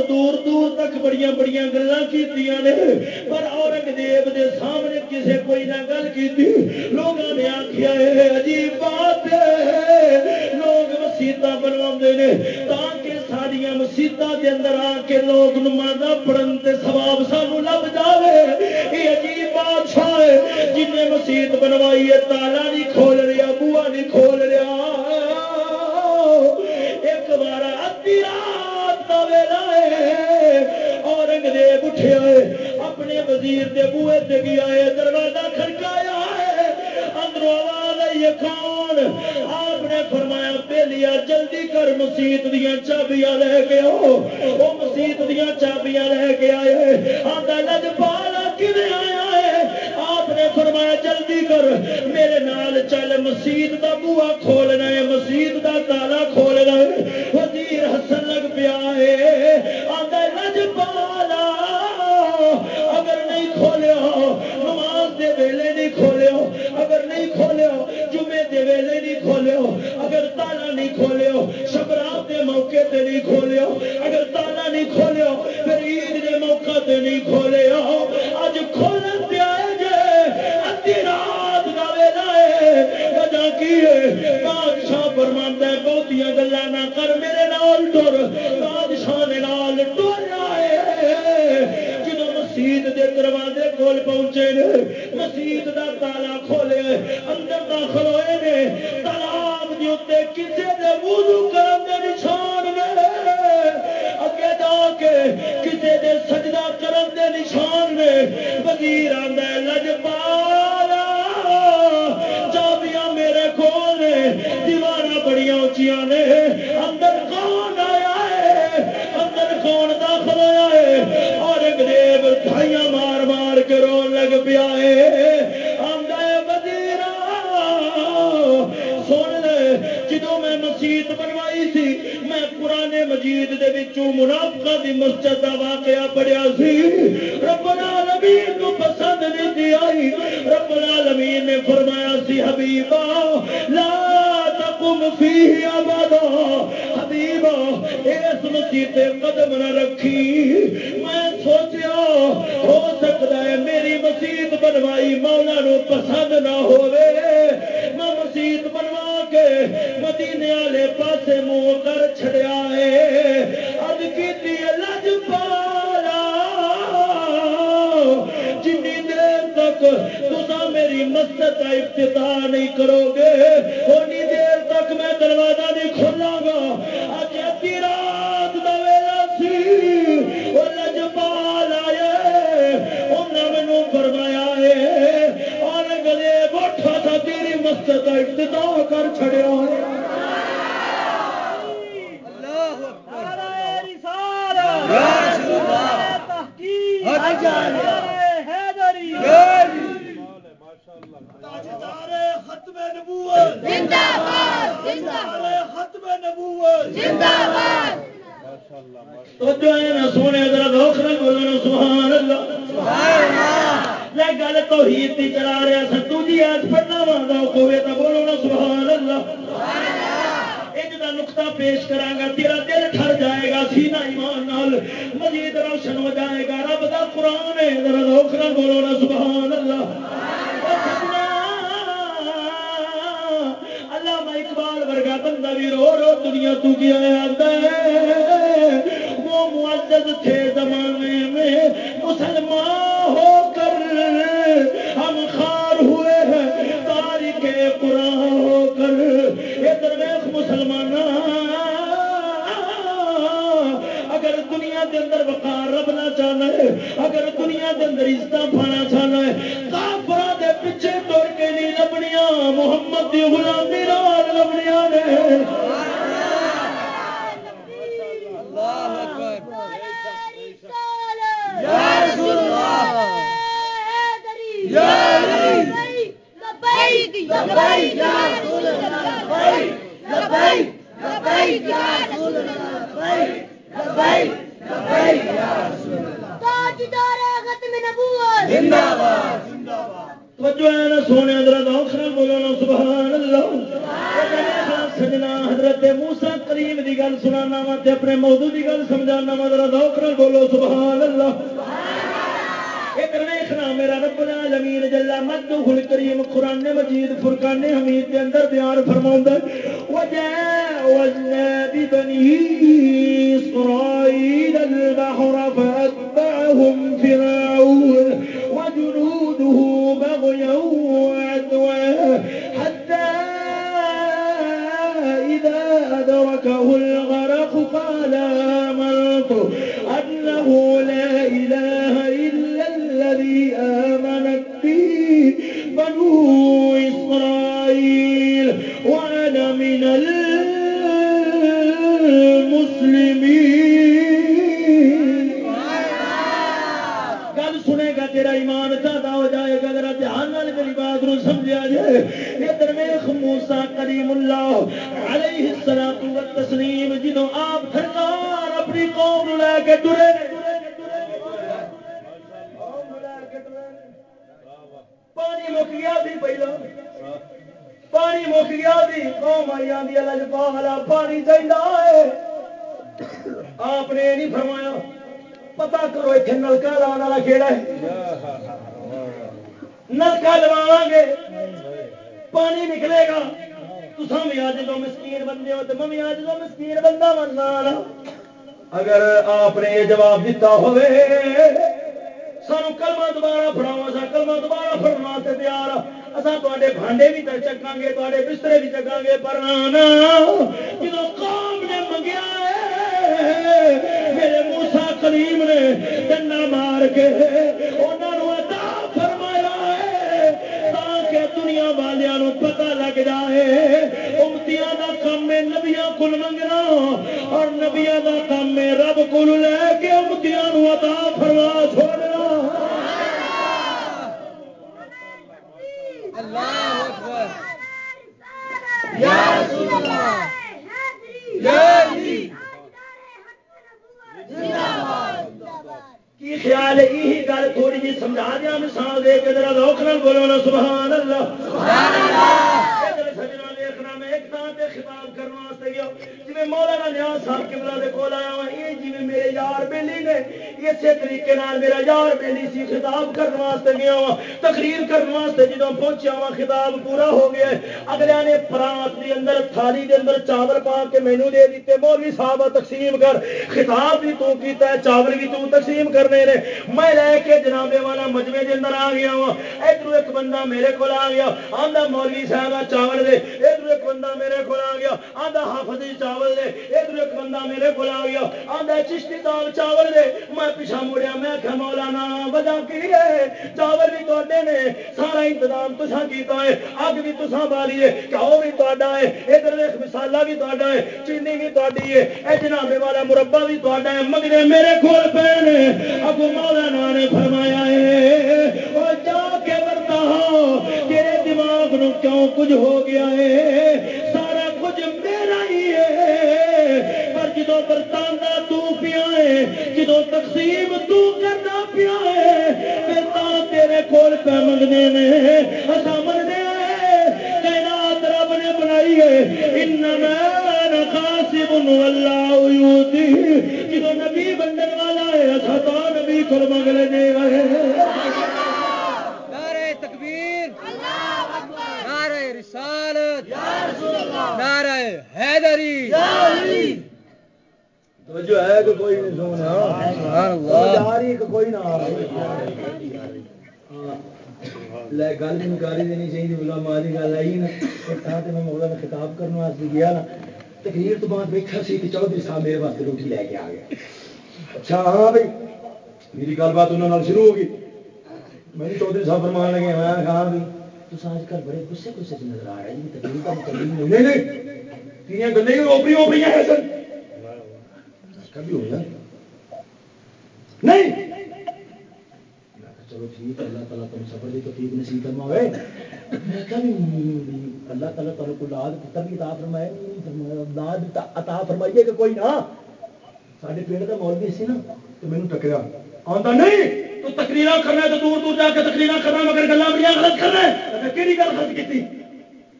دور دور تک بڑی بڑی گلیں کی نے، پر اورنگزیب دے سامنے کسے کوئی نہ گل کی لوگوں نے آخیا ہے عجیب بات ہے۔ لوگ مسیت بنوا نے، تاکہ ساریا مسیت کے اندر آ کے لوگ نمازہ پڑھن تے ثواب سانو لب جائے یہ عجیب بادشاہ ہے جن مسیت بنوائی ہے، تالا نہیں کھول رہا بوا نہیں کھول رہا تک تسا میری مسجد کا افتتاح نہیں کرو گے۔ اونی دیر تک میں دروازہ نہیں کھولا گا۔ اج رات کا ویلا سی۔ وہ لجپال آئے۔ انہیں مینو فرمایا ہے اور گلے بٹھا تھا تیری مسجد کا افتتاح کر چڑیا ہے۔ کریم اللہ علیہ السلام و تسلیم جدو آپ سرکار اپنی قوم لے کے ٹرے پانی مک گیا سی پہلو پانی مک گیا سی قوم آئی آدھی لج پالا پانی چاہیے آپ نے نہیں فرمایا پتا کرو اتنے نلکا لاؤ والا کہڑا ہے۔ نلکا لوا گے۔ پانی نکلے گا۔ تسان بھی آج دو مسکین بندے ہو تو میں بھی آج دو مسکین بندہ بننا اگر آپ نے یہ جواب دیتا ہوئے، سانو کلمہ دوبارہ پڑھاوا سا کلمہ دوبارہ پڑھنا سے تیار۔ اصا تے بھانڈے بھی چکا گے تے بسترے بھی چکا گے، پر جدو قوم نے منگیا میرے موسا کریم نے ڈنڈا مار کے انہوں دنیا والوں پتہ لگ جائے امتیاں دا کام ہے نبیاں کل منگنا اور نبیاں دا کام ہے رب کل لے کے امتیاں عطا فرما چھوڑنا۔ اللہ اکبر۔ یا رسول اللہ۔ کی خیال ہے؟ یہی گل تھوڑی جی سمجھا دیا مثال دے کے ذرا روک نہ بولو نا سبحان اللہ۔ سجنا دیکھنا میں ایک تھان خطاب کرنے واسطے گیا۔ جی مولانا نیاز صاحب کملا دے کول آیا ہوں یہ جی میرے یار بیلی نے اسی طریقے نال میرا یار بیلی سی خطاب کرنے واسطے گیا ہوں تقریر کرنے واسطے جدو پہنچیا ہوا خطاب پورا ہو گیا اگلے نے پرات کے اندر تھالی کے اندر چاول پا کے مینو دے دیتے مولوی صاحب تقسیم کر خطاب بھی تو کیتا ہے چاول بھی تو تقسیم کرنے نے میں لے کے جنابے والا مجمے کے اندر آ گیا ہوں ادھر ایک بندہ میرے کو آ گیا آدھا مولوی صاحب چاول دے ادھر ایک بندہ میرے کو آ گیا آدھا حافظ چاول چاول دے ادھر ایک بندہ میرے کو آ گیا آدھا چشتی صاحب چاول دے، میں پیچھا مڑیا میں کہ مولانا وجہ کی ہے؟ چاول بھی تے نے، سارا انتظام تسا کیتا ہے، اگ بھی تسا بالی ہے گاؤ بھی تا ہے، ادھر دیکھ مسالہ بھی تا ہے، چینی بھی تاری ہے، اے جنابے والا مربع بھی تا ہے مگنے میرے کول پے نے اگو مولانا نے فرمایا ہے اور جا کے برتا ہاں، تیرے دماغ نو کیوں کچھ ہو گیا ہے؟ سارا کچھ میرا ہی ہے۔ پر جدو برتانا تو پیا ہے جدو تقسیم تو کرنا پیا ہے، پھر تیرے کول پہ منگنے نے اصا کوئی نہیں سونا سبحان اللہ۔ یار ہی کہ کوئی نہ لے گل بھی نکاری دینی چاہیے بلا ماری گل آئی نا۔ سے میں مولا میں خطاب کرنے واسطے گیا نا۔ تقریر تو بعد دیکھا سی کہ چودھری صاحب میرے واسطے روٹی لے کے آ گیا۔ اچھا ہاں بھائی میری گل بات انہوں نے شروع ہو گئی۔ میں چودھری صاحب فرمان لگے میں کہا بھی تو آج کل بڑے غصے غصے سے نظر آ رہے ہیں تقریر کا مقدم نہیں نہیں تیریاں گلیں اوپری اوپری ہیں سن کبھی ہو جائے نہیں! چلو ٹھیک اللہ تعالیٰ تم سفر کی توفیق نصیب فرماوے۔ میں کہا اللہ تعالیٰ تعالیٰ کو لاد پتر بھی عطا فرمائے فرمایا لاد عطا فرمائیے کہ کوئی نہ۔ سارے پنڈ کا مولوی سی نا، تو مینو ٹکریا۔ آتا نہیں! تو تقریر کرنا ہے تو دور دور جا کے تقریر کرنا مگر گلا بڑی غلط کرنا ہے کہڑی گل غلط کی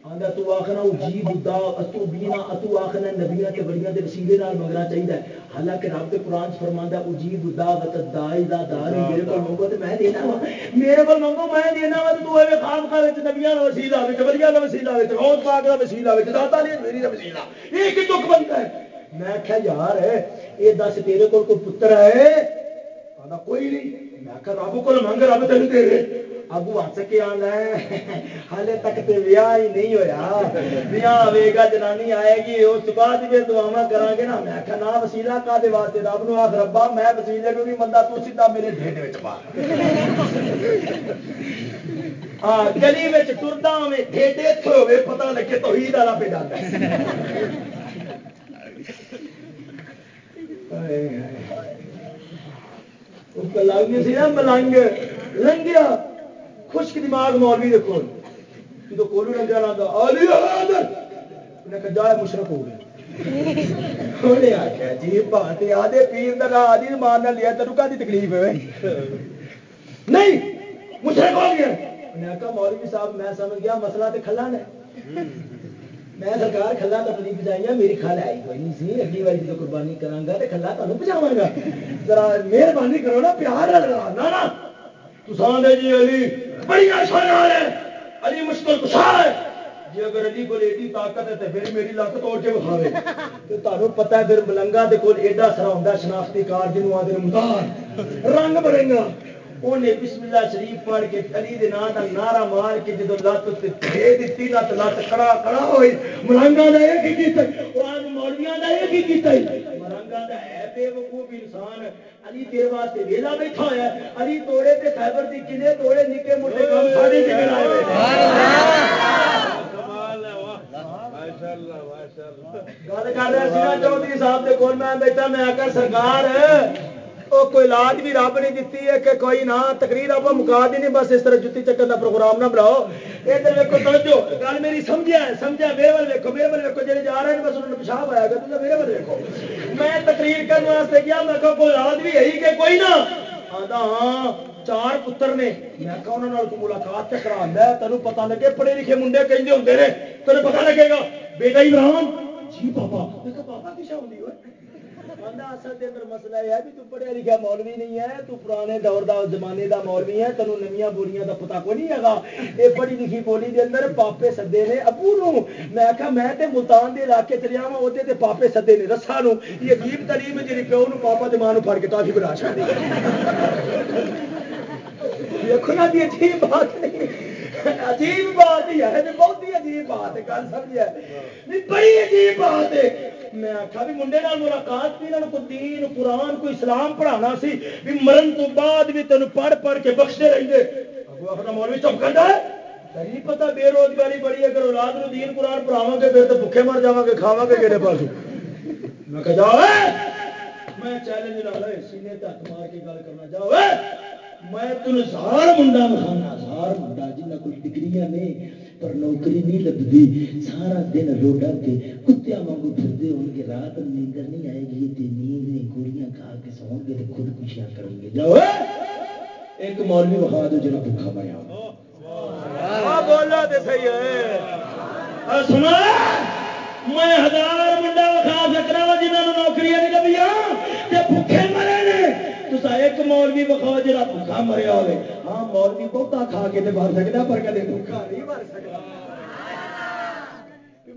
آندا تو آخنا جی بدا اتو بینا اتو آخنا نبیاں تے بڑیاں دے وسیلے نال منگنا چاہیے حالانکہ رب دے قرآن فرماندا اجیب دعوت دائی دا دار میرے کول منگو تے میں دینا وا۔ میرے کول منگو میں دینا وا تو ایویں خام خا وچ نبیاں دا وسیلہ وچ ولیاں دا وسیلہ وچ غوث پاک دا وسیلہ وچ داتا علی میری دا وسیلہ۔ یہ کی دکھ بنتا ہے۔ میں کہا یار اے دس تیرے کول کوئی پتر ہے؟ آندا کوئی نہیں۔ میں کہا رب کول منگ رب تینوں دے۔ دے ابو ہس کے آنا ہالے تک تو ویاہ ہی نہیں ہوا ویاہ آئے گا، جنانی آئے گی۔ اس بعد پھر دعوا کرا گے نا، میں آخیا نہ وسیلا کا واسطے؟ رب نو آخ ربا، میں وسیلے کو نہیں منتا تو سیدا میرے ڈھڈ پا۔ ہاں گلی ٹرتا ہوے ڈھڈ اتنے ہوے پتا لگے تو ہی والا پہ جاتا ملنگ ملنگ لنگیا۔ خشک دماغ مولوی دیکھو جب کولو لنگا لانا آلی حاضر انہیں کہا جائے مشرق ہو انہیں آخیا جی بھانتے آدھے پیر دا آدھی مارنا لیا تینوں کا تکلیف ہے؟ نہیں مشرق ہو گیا انہیں آخیا مولوی صاحب میں سمجھ گیا مسئلہ تے کھلا نے میں سرکار کھلا تو نہیں پجائی میری کھل آئی کوئی نہیں سی۔ اگلی بار جب قربانی کرا گا تو کھلا تمہیں پجاوا گا۔ ذرا مہربانی کرو نا پیار تو جی علی بڑی آسان ہے علی مشکل کشا ہے۔ جی اگر علی کو ایڈی طاقت ہے تو پھر میری لک توڑ کے بخاوے تو تمہیں پتا ہے پھر ملنگا کے کول ایڈا سرا ہوں شناختی کار جنوب آدھے مدار۔ رنگ برنگا انہیں بسم اللہ شریف پڑھ کے علی دے نام کا نعرہ مار کے جدو لت دے دیتی لت لت کڑا کڑا ہوئی۔ ملنگا دا یہ کی کیتا قرآن مولویاں دا یہ کی کیتا بے وقوف انسان علی تیرے واسطے ویلا بیٹھا ہوا ہے۔ علی توڑے تے خیبر دی کنے توڑے نکے موٹے کام ہوئے گل کر رہا سی نا چودھری صاحب کے کول میں بیٹھا میں آ کر سرکار وہ کوئی علاج بھی رب نے دیتی ہے کہ کوئی نہ، تقریر آپ مکا دی نہیں بس اس طرح جتی چکر کا پروگرام نہ بناؤ۔ ادھر ویکو توجہ، گل میری سمجھا ہے، سمجھا میرے والے ویکو میرے والے ویکو جی جا رہے ہیں، بس انہوں نے پیشاب آیا گا میرے والے ویکو میں تقریر کرنے واسطے گیا، میں کہا کوئی علاج بھی ہے کہ کوئی نہ۔ آتا ہاں چار پتر نے۔ میں کہا انہوں کو ملاقات چکرا ہے تینوں پتا لگے، پڑھے لکھے منڈے کہیں ہوتے ہیں تینوں پتا لگے گا، بیٹا عمران جی بابا، میں کہا بابا کشا ہوتی ہوئے؟ مسئلہ یہ ہے بھی تو پڑھیا لکھا مولوی نہیں ہے تو پرانے دور دا زمانے دا مولوی ہے تینوں نمیا بولیاں دا پتا کوئی نہیں ہے یہ پڑھی لکھی بولی دے اندر پاپے سدے نے ابو نو۔ میں آخا میں تے ملتان دے علاقے چلیا وا وہ پاپے سدے نے رسا نو۔ یہ عجیب تعلیم جی پیو نو تے ماں پڑ کے کافی بنا دیکھو نا جی عجیب بات نہیں عجیب بات ہی ہے بہت ہی عجیب بات ہے گل سمجھ بڑی عجیب بات ہے۔ میں آخا بھی منڈے ملاقات بھی کو دین قرآن کو اسلام پڑھانا سی، بھی مرن تو بعد بھی تینوں پڑھ پڑھ کے بخشتے رہیں گے مولوی چپ ہے نہیں پتا بے روزگاری بڑی اگر اولاد نو دین قرآن پڑھاوا گے، پھر تو بھوکے مر جا گے کھاوا گے کہڑے پاس میں کہ جاؤ میں چیلنج لا لے سینے ہاتھ مار کے گل کرنا۔ جاؤ میں تین سار منڈا مکھانا سار منڈا جنہ کوئی ڈگری نہیں پر نوکری نہیں لگتی سارا دن روڈا کے کتیا واگو پھرتے ہو گے رات نیندر نہیں آئے گی نیند نہیں گولیاں کھا کے سو گے تو خود کشیاں کریں گے جاؤ ایک مولوی بخا دو جا بھوکھا مریا بولا تو صحیح ہے سنا میں ہزار منڈا وکھا سکنا وا جنہوں نوکری نہیں لبیا بھوکے نے تو ایک مولوی بخاؤ جا بھوکا مریا ہوے ہاں مولوی بہتا کھا کے مر سکتا پر کدے بھوکا نہیں مر سکتا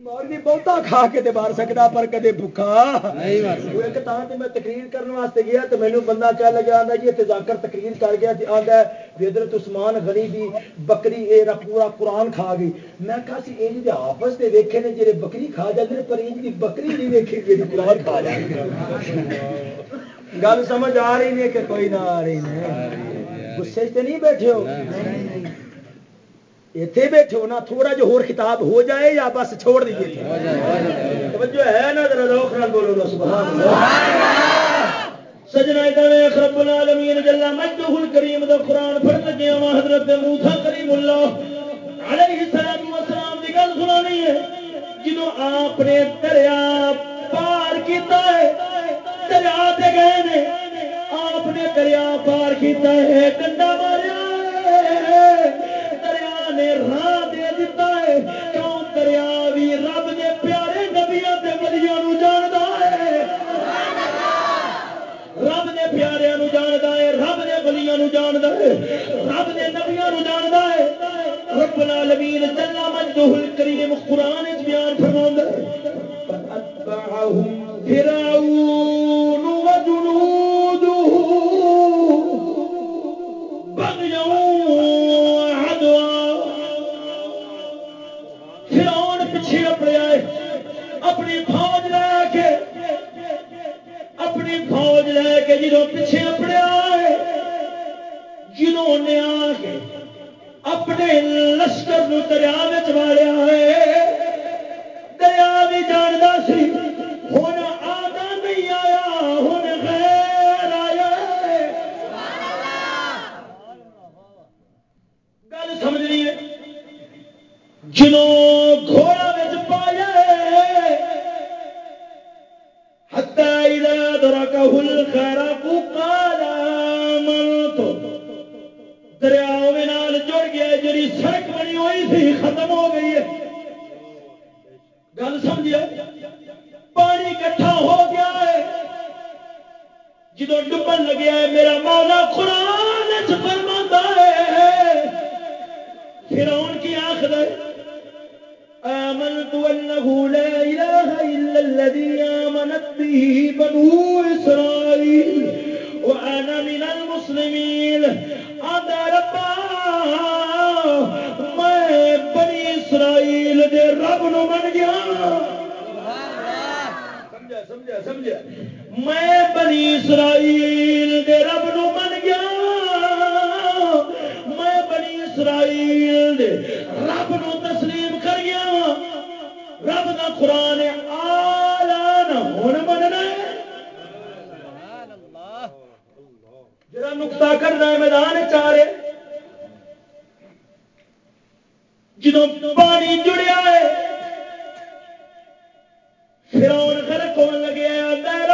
مولوی بہتا کھا کے مار سکتا پر کدے بھوکا ایک تھان سے میں تقریر کرنے واسطے گیا تو بندہ کیا لگا آتا جی اتنے جا کر تقریر کر گیا آتا ہے حضرت عثمان غنی دی بکری اے پورا قرآن کھا گئی۔ میں کہا سی انج دے آپس دے ویکھے نے جڑے بکری کھا جاندے پر انج دی بکری نہیں ویکھی جڑی قرآن کھا جاندی گل سمجھ آ رہی نہیں کہ کوئی نہ آ رہی نہیں۔ گسے سے نہیں بیٹھے ہو؟ اتنے بیٹھے ہو نا تھوڑا جو ہور خطاب ہو جائے یا بس چھوڑ دیجیے توجہ ہے نا ذرا روک نال بولو نا سبحان اللہ۔ سجنا رب العالمین جل مجدہ الکریم دا قرآن پڑھ لگے ہوا حضرت موسی کریم اللہ علیہ السلام والسلام دی گل سنانی ہے۔ جدو آپ نے دریا پار کیتا ہے دریا تے گئے نے، آپ نے دریا پار کیتا ہے، ڈنڈا ماریا دریا نے راہ دے دیتا ہے، کیوں دریا بھی رب دے پیارے نبیوں تے ولیاں نو جاندا ہے۔ رب دے پیاریاں نو جاندا ہے، رب دے ولیاں نو جاندا ہے، رب دے نبیاں نو جاندا ہے۔ رب العالمین جل مجدہ الکریم قرآن وچ بیان فرماوندا ہے، فأتبعهم فرعون لے کے جدو پیچھے اپنے آئے، جنہوں نے آ کے اپنے لشکر نو دریا میں والیا ہے۔ دریا بھی جانتا سی ہوں آدھا نہیں آیا ہوں غیر آیا ہے۔ گل سمجھنی ہے؟ جنوں إذا دركه الخرق قال آمنت. دریاؤں میں نال جڑ گیا جڑی سڑک بنی ہوئی تھی، ختم ہو گئی ہے۔ گل سمجھے پانی کٹھا ہو گیا ہے۔ جدو ڈبن لگیا ہے، میرا مولا قرآن چ فرماتا ہے۔ فرعون کی آخر آمنت أنه لا إله إلا الذي آمنت به بنو إسرائيل وأنا من المسلمين. أنا ربا میں بنی اسرائیل دے رب نو من گیا سمجھا سمجھا سمجھا. میں بنی اسرائیل دے رب نو من گیا میں بنی اسرائیل دے رب دا قرآن آلان سبحان اللہ جڑا نقطہ کرنا ہے میدان چارے جدو پانی جڑیا ہے فرعون غرق ہون لگے آندا ہے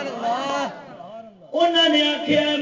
اللہ۔ انہوں نے آخیا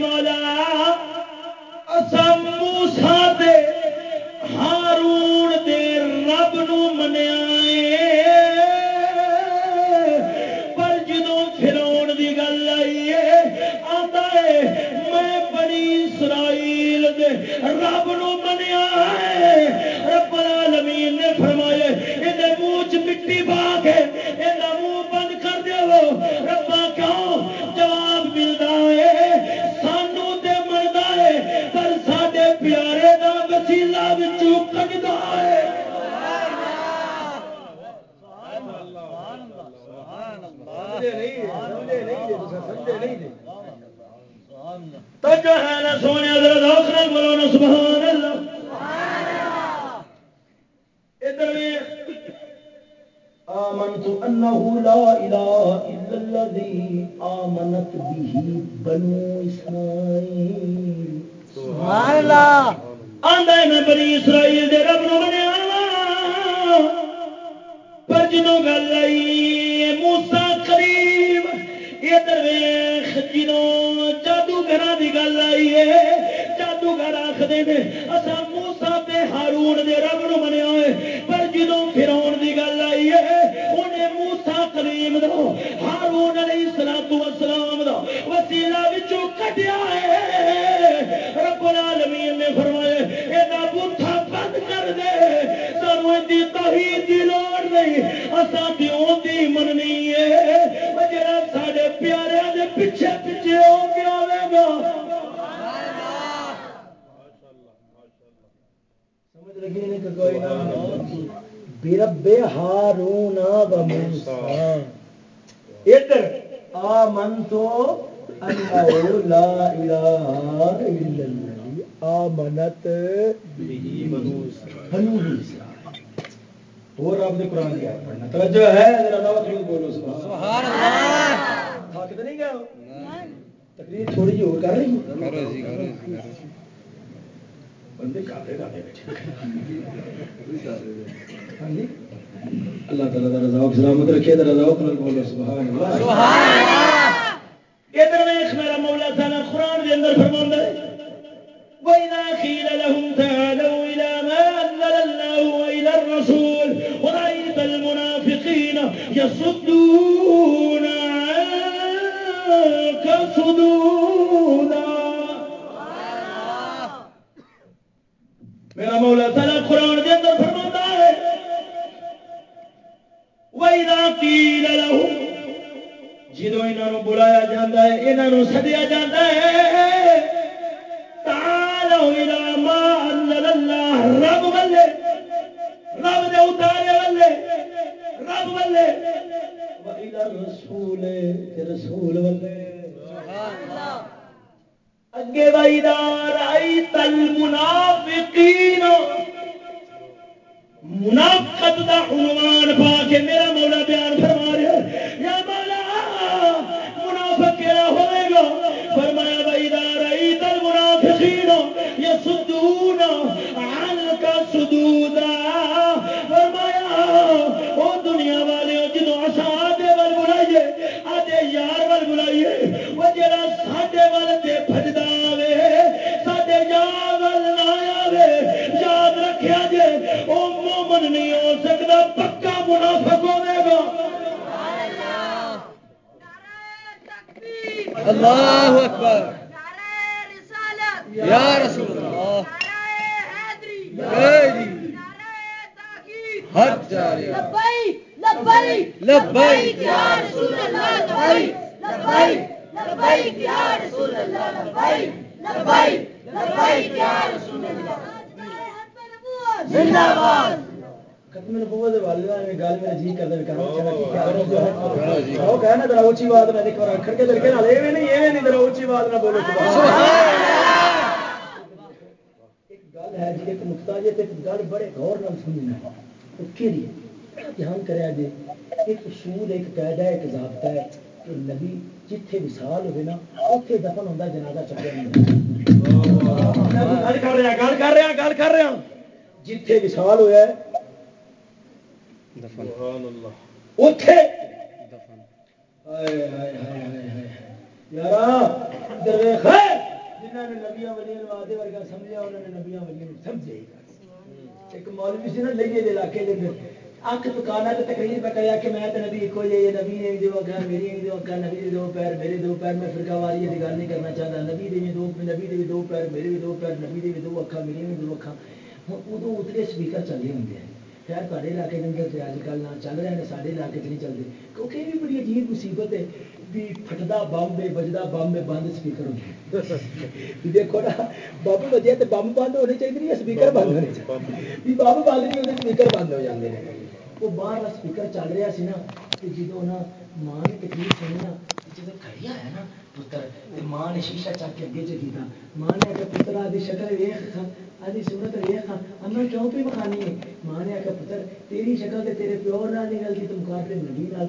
بمب بجے تو بمب بند ہونے چاہیے سپیکر بند ہونے چاہیے بمب بند نہیں ہوتے سپیکر بند ہو جاتے ہیں وہ باہر سپیکر چل رہا سا نا جدو نا ماں نے تکلیف سنی نا جب گھر آیا نا پتر ماں نے شیشہ چک کے اگے چکا ماں نے آخر پتر آدھی شکل ویخ آدھی سورت ویخ اما کیوں پہ بخانی ہے ماں نے آخر پتر تیری شکل تو تیرے پیور مقابلے نبی نال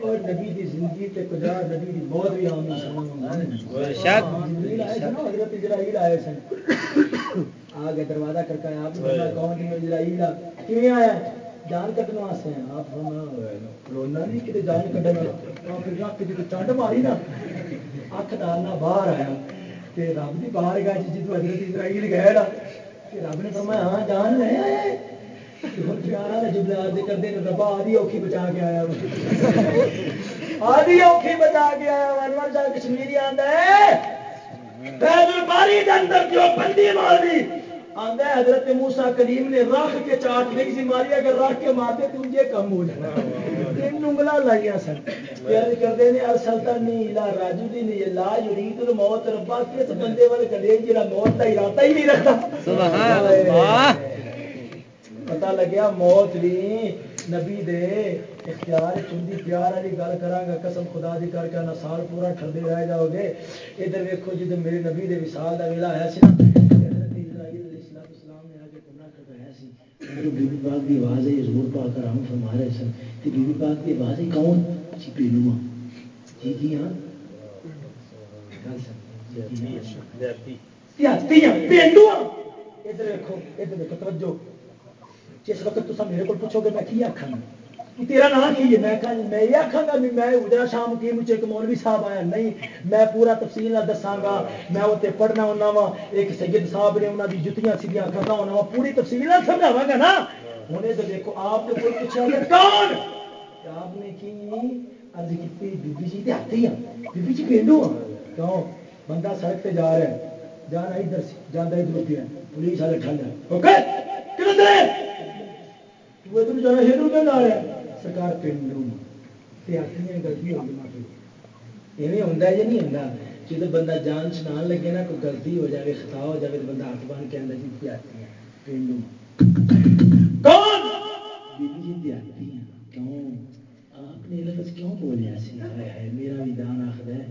اور نبی دی زندگی تے کجا نبی دی موت بھی عام حضرت اسرائیل آئے سن۔ آ گئے دروازہ کھڑکایا آپ نے کون جی اسرائیل کیویں آیا؟ جان کٹنے واسطے ہیں۔ آپ رونا نہیں کتنے جان کٹنا آپ کی چنڈ ماری نا اکھ ڈالنا باہر آیا۔ تے رب دی باہر گیا جی تو حضرت اسرائیل گئے نا رب نے فرمایا ہاں جان لے آئے۔ آدھی اوکھی بچا کے آیا آدھی اوکھی بچا کے آیا کشمیری جو بندی آدھا حضرت موسا کریم نے رکھ کے چاٹ نہیں سی ماری اگر رکھ کے مارتے تو یہ کم ہو جائے تین انگل لائی سن پیار کرتے ہیں ارسلتا نہیں لا راجو جی نہیں لا یرید الموت ربا کس بندے والے چلے جا موت کا ارادہ ہی نہیں رکھتا۔ پتا لگیا موت بھی نبی دے اختیار چندی پیار والی گل کرا گا قسم خدا دی کر کے سال پورا ٹھنڈے رہ جاؤ گے ادھر ویکو جی میرے نبی دے وسال کا ویلا آیا سی بی پاک کی آواز ہے فرما رہے سن کہ بی پاک کی آواز ہے کون جی پینو جی جی ہاں ادھر دیکھو ادھر دیکھو توجہ جس وقت تو میرے کو پوچھو گے میں کی آخا تیرا نام کی ہے؟ میں میں یہ آخا گا بھی میں ادھر شام کی مجھے ایک مولوی صاحب آیا، نہیں، میں پورا تفصیل نہ دساگا میں اتنے پڑھنا ہونا وا، ایک سید صاحب نے انہوں کی جتیاں سیدیاں کرنا ہونا وا، پوری تفصیل نہ سمجھاوا گا نا؟ ہوں تو دیکھو آپ کے کوئی پوچھا گیا کون؟ آپ نے کی ارد کی بی جی ہاتھی ہاں بی جی پینڈو ہاں کیوں؟ بندہ سڑک پہ جا رہا ہے جانا ادھر جانا ادھر پولیس والے ٹھنڈ ہے اوکے؟ سرکار پینڈو گلتی ہوگی معافی ایویں ہوں یا نہیں ہوں جب بندہ جان چنا لگے نا کوئی گلتی ہو جائے خطا ہو جائے تو بندہ ہاتھ بن کے آدھا جی آتی ہیں۔ پینڈو کون؟ بیبی جی دیہاتی ہیں۔ کیوں؟ آپ نے لفظ کیوں بولیا سی؟ ہائے میرا بھی جان آخر ہے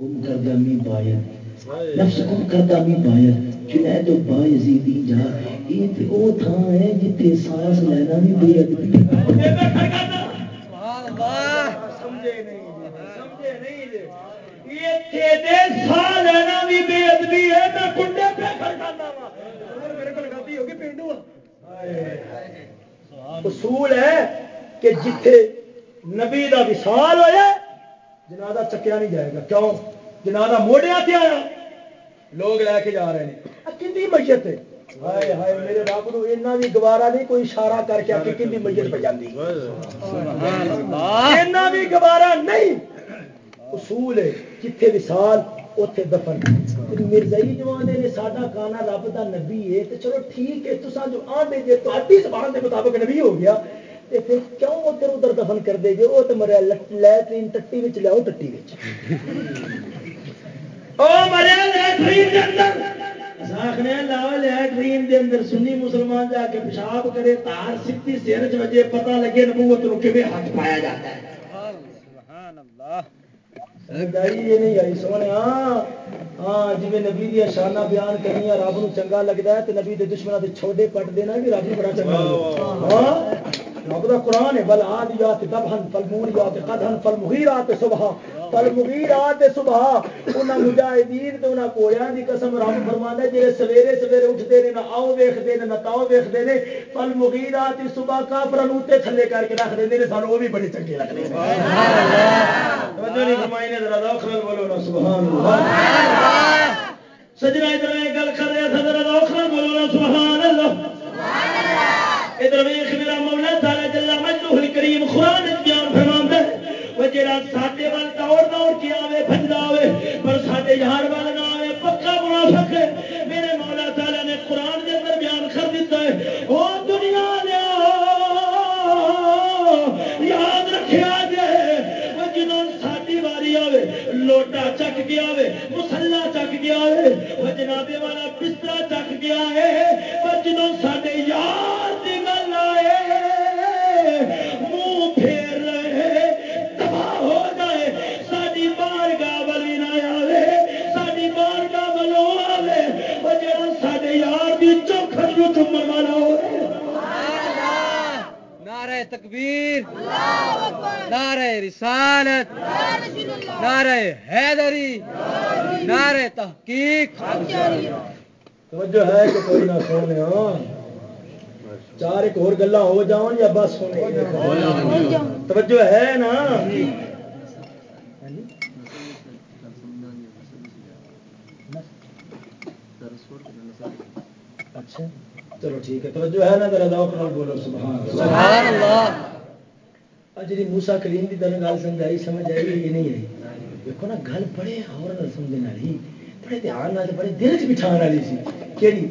گم کردہ می باید۔ نفس گم کردہ می باید۔ جنید و با یزیدی جا یہ تے او تھا ہے جتے سانس لینا بھی بے ادبی سمجھے نہیں سمجھے نہیں یہ تے دے سانس لینا بھی بے ادبی ہے میں کنڈے پہ کھڑکانا وا۔ میرے کو لگاتی ہوگی پینڈو اصول ہے کہ جتھے نبی دا وصال ہویا جنازہ چکیا نہیں جائے گا۔ کیوں؟ جنازہ موڑیا پہ آیا لوگ لے کے جا رہے ہیں۔ کنی میت ہے۔ ہائے ہائے میرے رب نو اینا بھی گوارا نہیں کوئی اشارہ کر کے کہ کنی میت پہ جاتی اینا بھی گوارا نہیں۔ اصول ہے جتھے وصال اتے دفن۔ مرزائی نے ساڈا کانا رب دا نبی ہے۔ تو چلو ٹھیک ہے تو جو آدھے جی تھی زبان کے مطابق نبی ہو گیا۔ پھر کیوں ادھر ادھر دفن کر دے جی وہ تو مریا ٹٹی لیاؤ ٹٹی آخنے لاؤ لیٹرین دے اندر سنی مسلمان جا کے پیشاب کرے تار سیدھی سر چ وجے پتہ لگے نبوت رو کیویں ہاتھ پایا جاتا ہے۔ سبحان اللہ یہ نہیں آئی سونے ہاں جی نبی دیا شانہ بیان کرنی رب نو چنگا لگتا ہے تو نبی دے دشمنوں کے چھوٹے پٹ دینا بھی رب نو بڑا چنگا ہے۔ رب دا قرآن ہے بل آدیات دبہن فالموریات قدہن فالمغیرات صبح فالمغیرات صبح انہاں مجاہدین تے انہاں کوڑیاں دی قسم رب فرماندا ہے جڑے سویرے سویرے اٹھدے نے، نہ آؤ ویکھدے نے، نہ تاؤ ویکھدے نے فالمغیرات صبح کافراں نو تے تھلے کر کے رکھ دیندے نے، سانو وہ بھی بڑے چنگے لگدے سبحان اللہ توجہ نہیں فرمائی نے، ذرا ذوق نال بولو نا، سبحان اللہ۔ سبحان اللہ سجنا ادھر میں گل کر رہے تھا ذرا ذوق نال بولو نا، سبحان اللہ۔ سبحان اللہ ادھر ویخ میرا مولا تالا جلا مجلو کریم قرآن بیان فرما وہ جا ساڈے وال دوڑ دوڑ کے آوے بجدا ہوے پر ساڈے یار وال نہ آوے پکا بنا سکے میرے مولا تالا نے قرآن کے اندر بیان کر دیتا ہے وہ دنیا لیا یاد رکھا جائے وہ جنہوں ساری واری آوے لوٹا چک گیا آوے مسلا چک گیا آوے وہ جنابے والا بستر چک گیا ہے وہ جنہوں ساڈے یار تکبیر، نعرہ رسالت، نعرہ حیدری، نعرہ تحقیق۔ توجہ ہے کہ کوئی نہ سونے ہاں۔ چار ایک اور گلا ہو جاؤں یا بس سونے توجہ ہے نا؟ اچھا۔ چلو ٹھیک ہے توجہ ہے نا ذرا ذوق نال بولو سبحان سبحان اللہ۔ اج جی موسا کریم کی تمہیں گل سمجھائی سمجھ آئی یہ نہیں آئی؟ دیکھو نا گل بڑے اور سمجھنے والی بڑے دھیان نال بڑے دل چ بٹھان والی سی۔ کہڑی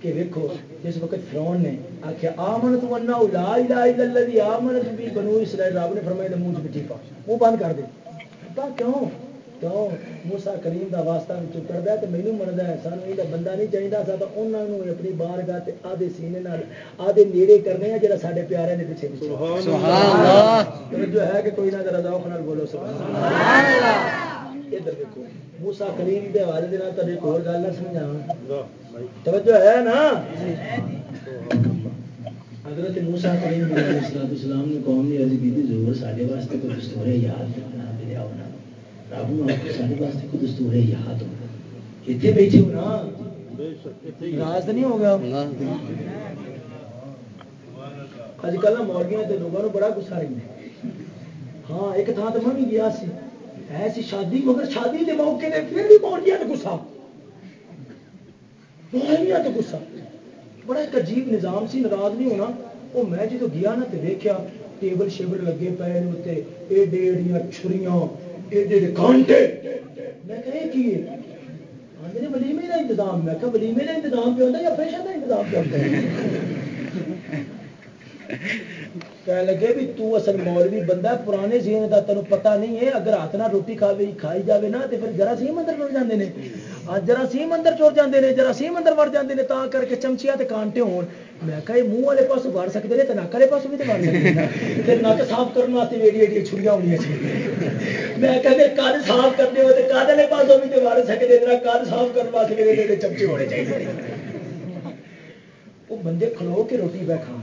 کہ ویکو جس وقت فرون نے آخیا آمن تو انا لا الہ الا الذی آمنت بھی بنو اسرائیل رب نے فرمایا منہ چ مٹی پا منہ بند کر دے۔ پا کیوں؟ کیوں موسا کریم دا واسطہ بھی کردا ہے تو مینوں مندا ہے سانو یہ بندہ نہیں چاہیے سا تو انہاں نو اپنی بارگاہ تے آدھے سینے نال آدھے نیڑے کرنے ہیں جڑا ساڈے پیارے دے پیچھے پیچھے سبحان اللہ توجہ ہے کہ کوئی نہ ذرا ذوق نال بولو سبحان اللہ ادھر دیکھو موسا کریم دے حوالے دے نال تے ایک اور گل نہ سمجھاواں توجہ ہے نا حضرت موسا کریم علیہ السلام نے قوم نے عرض کی ضرور سارے واسطے کوئی یاد ہونا رب نو سارے واسطے کوئی دستور یاد ہو اتنے بیٹھے ہو نا؟ راز نہیں ہو گیا اج کل مولویاں تے لوگوں بڑا گسا رہی ہاں ایک تھان تو میں بھی گیا سی۔ ایسی شادی، مگر شادی کے موقع تے پھر بھی مولویاں تے گسا مولویاں تے گسا بڑا ایک عجیب نظام سی، ناراض نہیں ہونا۔ وہ میں جدو گیا نا تو دیکھا ٹیبل شیبل لگے پے اتنے ایڈے ایڈیاں چھریاں۔ ایڈے ایڈے کانٹے۔ میں کہ یہ آدھے ولیمے کا انتظام، میں کہ ولیمے کا انتظام پہ ہوتا یا فیشن کا انتظام پہ ہوتا ہے؟ کہنے لگے بھی تو اصل مولوی بندہ پرانے زین کا تینوں پتہ نہیں ہے اگر ہاتھ نہ روٹی کھاوے کھائی جاوے نا تو پھر جراثیم اندر ٹر جاندے نے آ جراثیم اندر ٹر جاندے نے جراثیم اندر وڑ جاندے نے تا کر کے چمچیاں تے کانٹے ہون میں کہا یہ منہ والے پاسوں وڑ سکتے ہیں تے نک والے پاسوں بھی تے وڑ سکتے ہیں پھر نک صاف کرنے واسطے ایڈی ایڈی چھڑیاں ہونی چاہیے میں کہتے کد صاف کرتے ہو تے کد والے پاسوں بھی تے وڑ سکتے ہیں کد صاف کرنے واسطے ایڈے ایڈے چمچے ہونے چاہیے وہ بندے کھلو کے روٹی پہ کھان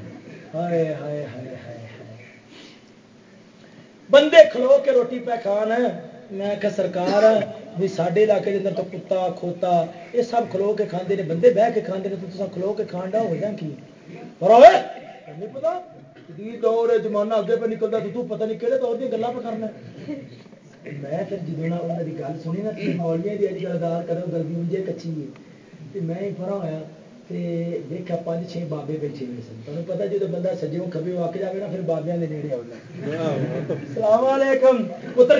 ہائے ہائے ہائے ہائے بندے کھلو کے روٹی پہ کھان میں کہ سرکار بھی سارے علاقے کے اندر تو کتا، کھوتا، یہ سب کھلو کے کھانے نے۔ بندے بہ کے کھانے تو تصا کھلو کے کھان ڈا ہو جائیں کی؟ پر ہوئے نہیں پتا؟ جدید دور ہے زمانہ اگے پہ نکلتا تو تو پتہ نہیں کہڑے دور کی گلا پہ کرنا میں پھر جدو نہ انہوں کی گل سنی نا مولویا کی اج کل گال کرو گلتی انجے کچی ہے۔ تو میں ہی پرا دیکھا پانچ چھ بابے بیٹھے ہوئے سن تمہیں پتا جب بندہ سجے کبھی آ کے جائے نا پھر بابیا کے نیڑے آؤ السلام علیکم پتر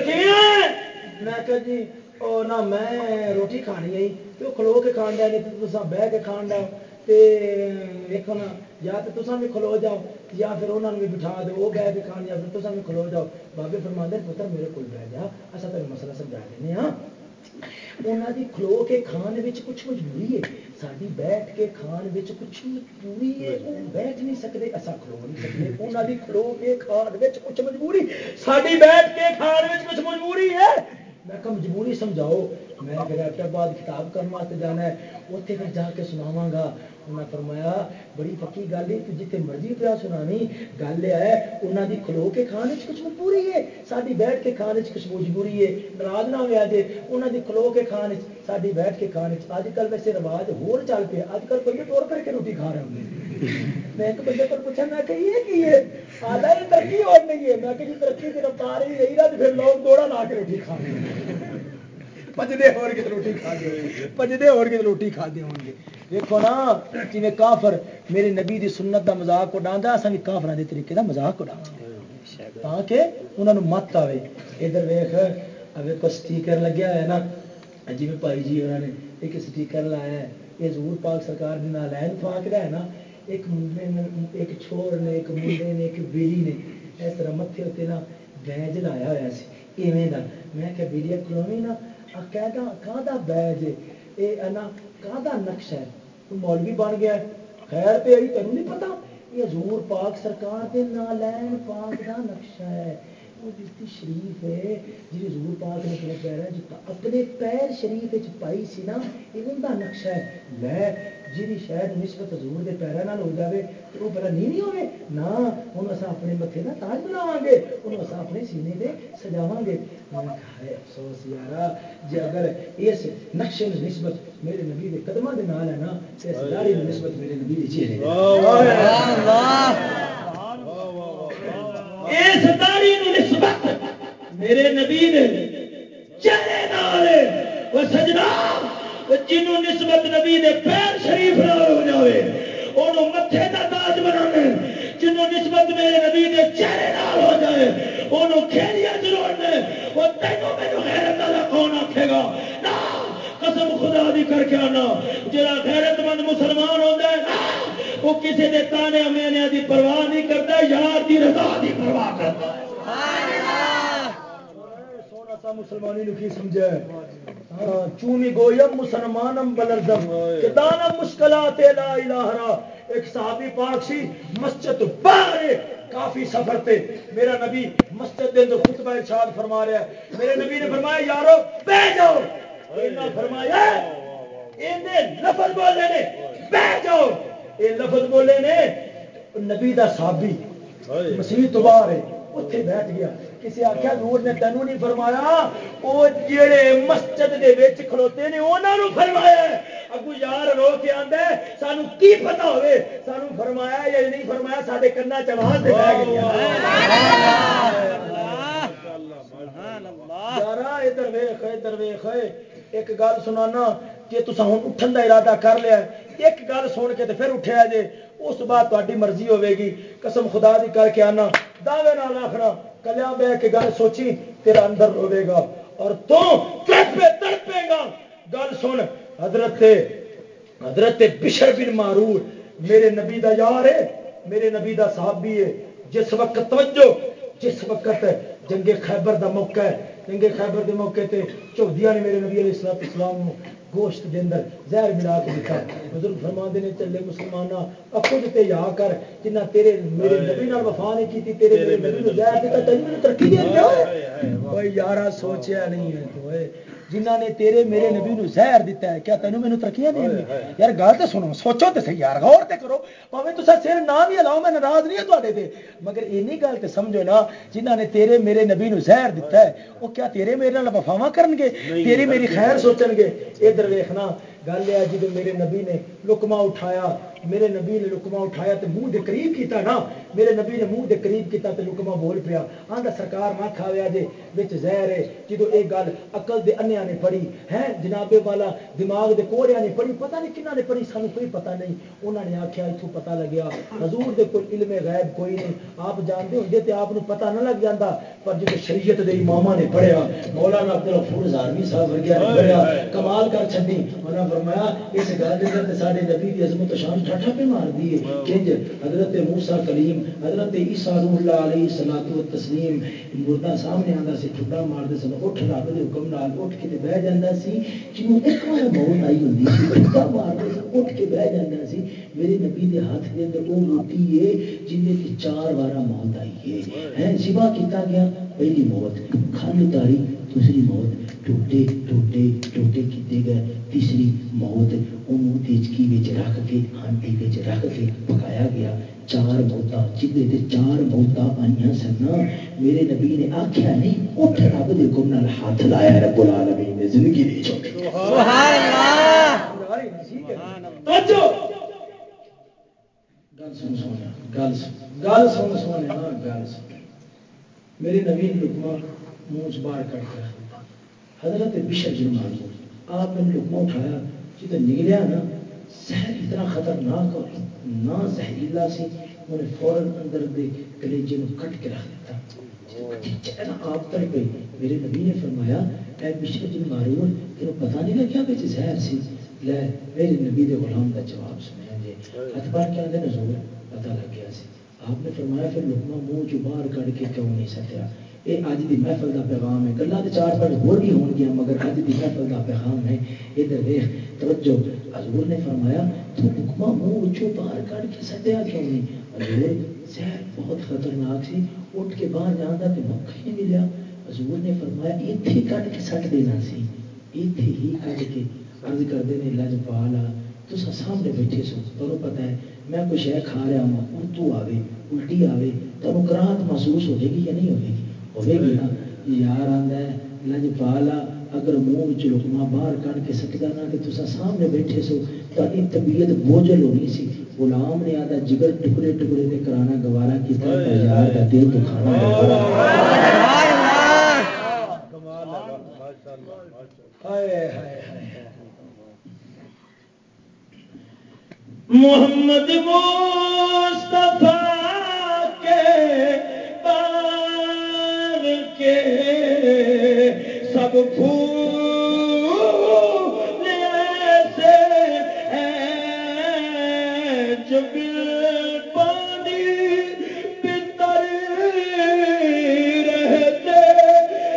میں جی او نہ میں روٹی کھانی ہے تو کھلو کے کھان ڈا نہیں تو بہ کے کھان ڈا دیکھو نا یا تو تصا بھی کھلو جاؤ یا پھر انہوں نے بھی بٹھا دو وہ بہ کے کھان یا پھر تصا بھی کھلو جاؤ بابے فرما پتر میرے کو بہ جا اصا تین مسئلہ سمجھا دینے ہاں انہوں دی کھلو کے کھان وچ کچھ مجبوری ہے ساری بیٹھ کے کھان وچ کچھ مجبوری ہے وہ بیٹھ نہیں سکتے اصا کھلو نہیں سکتے انہوں دی کھلو کے کھان وچ کچھ مجبوری ساری بیٹھ کے کھان وچ کچھ مجبوری ہے میں کہا مجبوری سمجھاؤ میں کہ بعد کتاب کرنے واسطے جانا ہے اتنے پھر جا کے سناواں گا انہیں فرمایا، بڑی پکی گل ہے کہ جتنے مرضی پیا سنانی، گل یہ ہے انہوں کی کھلو کے کھانے کچھ مجبوری ہے ساری بیٹھ کے کھانے کچھ مجبوری ہے، ناراض نہ ہوا جی انہوں کی کھلو کے کھانے ساری بیٹھ کے کھانے اج کل ویسے رواج ہو چل پیا اج کل بندے ٹور کر کے روٹی کھا رہے ہوں میں ایک بندے کو پوچھا، میں کہ یہ کی ہے؟ آدھا یہ ترقی اور نہیں ہے، میں کہ جی ترقی کی رفتار ہی رہی نا تو پھر لوگ دوڑا لا کے روٹی کھا رہے ہیں۔ پجدے ہو روٹی کھا دے پجدے ہو روٹی کھا دے ہوں گے۔ دیکھو نا جی کافر میرے نبی دی سنت دا مزاق اڈا اصا بھی کافر دے طریقے دا مزاق اڈا تاکہ انہوں نے مت آئے ادھر ویخ ویکو سٹیکر لگیا ہوا نا۔ جی میں پائی جی انہوں نے ایک سٹیکر لایا ہے۔ یہ زور پاک سرکار نے نہ لین فاق رہا ہے نا۔ ایک منڈے نے، ایک چھوڑ نے، ایک منڈے نے، ایک بیڑی نے اس طرح متے اتنے نا بیج لایا ہوا سی۔ ایویں دا۔ میں کہ بیڑیا کلومی نا؟ کہ بیج یہ کہ نقش ہے۔ مولوی بن گیا۔ خیر پہ آئی تینوں نہیں پتا یہ حضور پاک سرکار کے نالین پاک کا نقشہ ہے۔ وہ جتی شریف ہے جی حضور پاک نے اپنے پیروں جتا اپنے پیر شریف پائی سی نا یہ کا نقشہ ہے۔ میں جی شاید نسبت حضور کے پیروں ہو جائے تو وہ پہلے نہیں نہیں ہوگے نہ ہوں اصا اپنے متے کا تاج بناو گے انہوں اصا اپنے سینے سے سجاو گے افسوس یار جی اگر اس نقشے نسبت میرے نبی کے قدم کے نال ہے نا تو اس داڑھی نسبت میرے نبی کے چہرے اس داڑھی نسبت میرے نبی نے چہرے نال سجنا جنوں نسبت نبی دے پیر شریف نال ہو جاوے انہوں متے کا تاج بنا جنوں نسبت میرے نبی دے چہرے نال ہو جائے انہوں کھیلیا ضرور وہ تینوں میرے غیرت والا کون آکھے گا؟ نا قسم خدا دی کر کے آنا، جڑا غیرت مند مسلمان ہوتا ہے نا وہ کسی دے تانے مینے دی پرواہ نہیں کرتا یار دی رضا دی پرواہ کرتا سونا سا مسلمانی نو کی سمجھا ہے؟ چونی گویم مسلمانم مشکلات لا الہ را ایک صحابی پاک سی مسجد باہر کافی سفر تے۔ میرا نبی مسجد دے اندر خطبہ ارشاد فرما رہا ہے۔ میرے نبی نے فرمایا یارو بہ جاؤ۔ انہاں فرمایا لفظ بولے نے بہ جاؤ۔ اے لفظ بولے نے نبی دا صحابی مسیح تو باہر ہے اتنے بیٹھ گیا کسی آخیا نور نے تینوں نہیں فرمایا وہ جڑے مسجد دے وچ کھلوتے نے انہوں نے فرمایا اگو یار رو کے آدھا سانو کی پتا ہوئے سانو فرمایا یا نہیں فرمایا سارے کنا چواز دے ادھر ویخ ادھر ویخ ایک گل سنانا جی تصا ہوں اٹھن کا ارادہ کر لیا ایک گل سن کے پھر اٹھیا جے، اس بعد تاری مرضی ہوے گی قسم خدا دی کر کے آنا، دعوے نال آخنا کلیا بہ کے گل سوچی، تیرا اندر روے گا اور تو تڑپے تڑپے گا۔ گل سن، حضرت حضرت بشر بن مارور میرے نبی دا یار ہے، میرے نبی دا صحابی ہے۔ جس وقت توجہ، جس وقت جنگ خیبر دا موقع ہے۔ جنگ خیبر دے موقع تے چودیا نے میرے نبی علیہ السلام اسلام گوشت دے اندر زہر ملا کے دیتا بزرگ فرما نے چلے مسلمان خود تے یا کر جنہ تیرے میرے نبی نال وفا نہیں کی تیرے میرے نبی نے زہر دیتا تینوں ترقی دے دیا کوئی یارا سوچیا نہیں ہے تو جنہ نے تیرے میرے نبی نو زہر دیتا ہے کیا تینوں مینوں ترقیاں گے یار گل تو سنو سوچو تو صحیح یار غور تے کرو پاوے تو سر نام ہی لاؤ میں ناراض نہیں ہوں تے۔ مگر اینی گل تے سمجھو نا جنہ نے تیرے میرے نبی نو زہر دیتا ہے وہ کیا تیرے میرے نال وفاواں کرن گے تیری میری خیر سوچن گے ادھر ویکھنا گل ہے جب میرے نبی نے لکما اٹھایا میرے نبی نے لکما اٹھایا تو منہ دے قریب کیتا نا میرے نبی نے منہ دے قریب کیتا تو لکما بول پیا۔ آندا سرکار نہ کھاویا جے وچ زہر ہے۔ جدو ایک گل عقل دے انیا نے پڑھی ہے جناب والا دماغ دے کوڑیا نے پڑھی پتہ نہیں کنہ نے پڑھی سانو کوئی پتہ نہیں۔ انہوں نے آخیا اتوں پتہ لگیا۔ حضور دے کوئی علم غیب کوئی نہیں۔ آپ جانتے ہوں تو آپ پتہ نہ لگ جاتا پر جب شریعت دے امام نے پڑھیا مولانا عبد صاحب ورگیا نے پڑھیا کمال کر انہیں فرمایا اس گل کے اندر سارے نبی کی عظمت شان ٹھاٹھا پہ مار دیے کنج حضرت موسا کلیم حضرت عیسیٰ روح اللہ علیہ سلاط و تسلیم مردہ سامنے آتا سی ٹھڈا مارتے سن اٹھ رب کے حکم نال اٹھ کے بہ جاتا سی۔ جنوں ایک بار موت آئی ہوں سی ٹھڈا مارتے سن اٹھ کے بہ جاتا سی۔ میرے نبی کے ہاتھ کے اندر وہ روٹی ہے جن چار بار موت آئی ہے۔ سوا کیا گیا پہلی موت کھل اتاری دوسری موت۔ ٹوٹے ٹوٹے ٹوٹے کیتے گئے تیسری موت انہوں تیجکی بچ رکھ کے ہانڈی بچ رکھ کے پکایا گیا چار موتا جدے تے چار موتا آئی سن میرے نبی نے آخیا نہیں اٹھ رب دے حکم نال ہاتھ لایا رب العالمین نے زندگی نہیں چھوڑی سبحان اللہ گل سن سونے گل گل سن سونے گل سن میرے نبی نے لکما منہ باہر کٹ دیتا حضرت بشر جی بن مانگو آپ نے لکما اٹھایا جب نکلیا نا، زہر اتنا خطرناک اور نہ زہریلا سی انہیں فوراً اندر دے کلیجے میں کٹ کے رکھ دیتا۔ آپ تر پہ میرے نبی نے فرمایا، اے بشر جی بن مارون تینوں پتہ نہیں لگیا کہ زہر سی۔ لے، میرے نبی دے غلام دا جواب سنیا جی ہاتھ بار کے آدھے نظور پتہ لگ گیا سی۔ آپ نے فرمایا، پھر لکما منہ چ باہر کٹ کے کیوں نہیں سٹیا؟ یہ اج کی محفل کا پیغام ہے۔ گلا تو چار پانچ ہو بھی ہون گیا مگر اج کی محفل کا پیغام ہے۔ ادھر ویخ توجہ۔ حضور نے فرمایا، تو حکما منہ چو باہر کٹ کے سٹیا کیوں نہیں؟ حضور زہر بہت خطرناک سی۔ اٹھ کے باہر جانا تو موقع ہی ملیا۔ حضور نے فرمایا اتنے کٹ کے سٹ دینا سی۔ اتنے ہی کٹ کے۔ ارد کرتے ہیں لج پالا تو سامنے بیٹھے سو۔ تمہیں پتا ہے، میں کوئی شہ کھا رہا ہوں اردو آئے الٹی آئے تمہیں کراہت محسوس ہوے گی یا نہیں ہوے گی ہوے یار آتا ہے لج پالا اگر منہ چکما باہر کھ کے سکتا نا تو تصا سامنے بیٹھے سو تاری طبیعت بوجھل ہونی سی۔ غلام نے آدھا جگر ٹکڑے ٹکڑے سے کرانا گوارا کیا یار کا دل دکھانا محمد مصطفیٰ کے سب پھول ایسے ہیں جو بل پانی پتر رہتے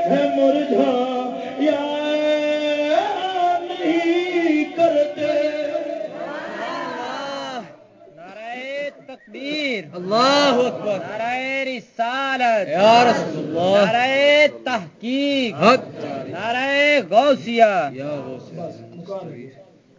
ہیں مرجھا یا نہیں کرتے نعرہ تکبیر اللہ اکبر نعرہ رسالت یا رسول اللہ نعرہ تحقیق نعرہ غوثیہ یا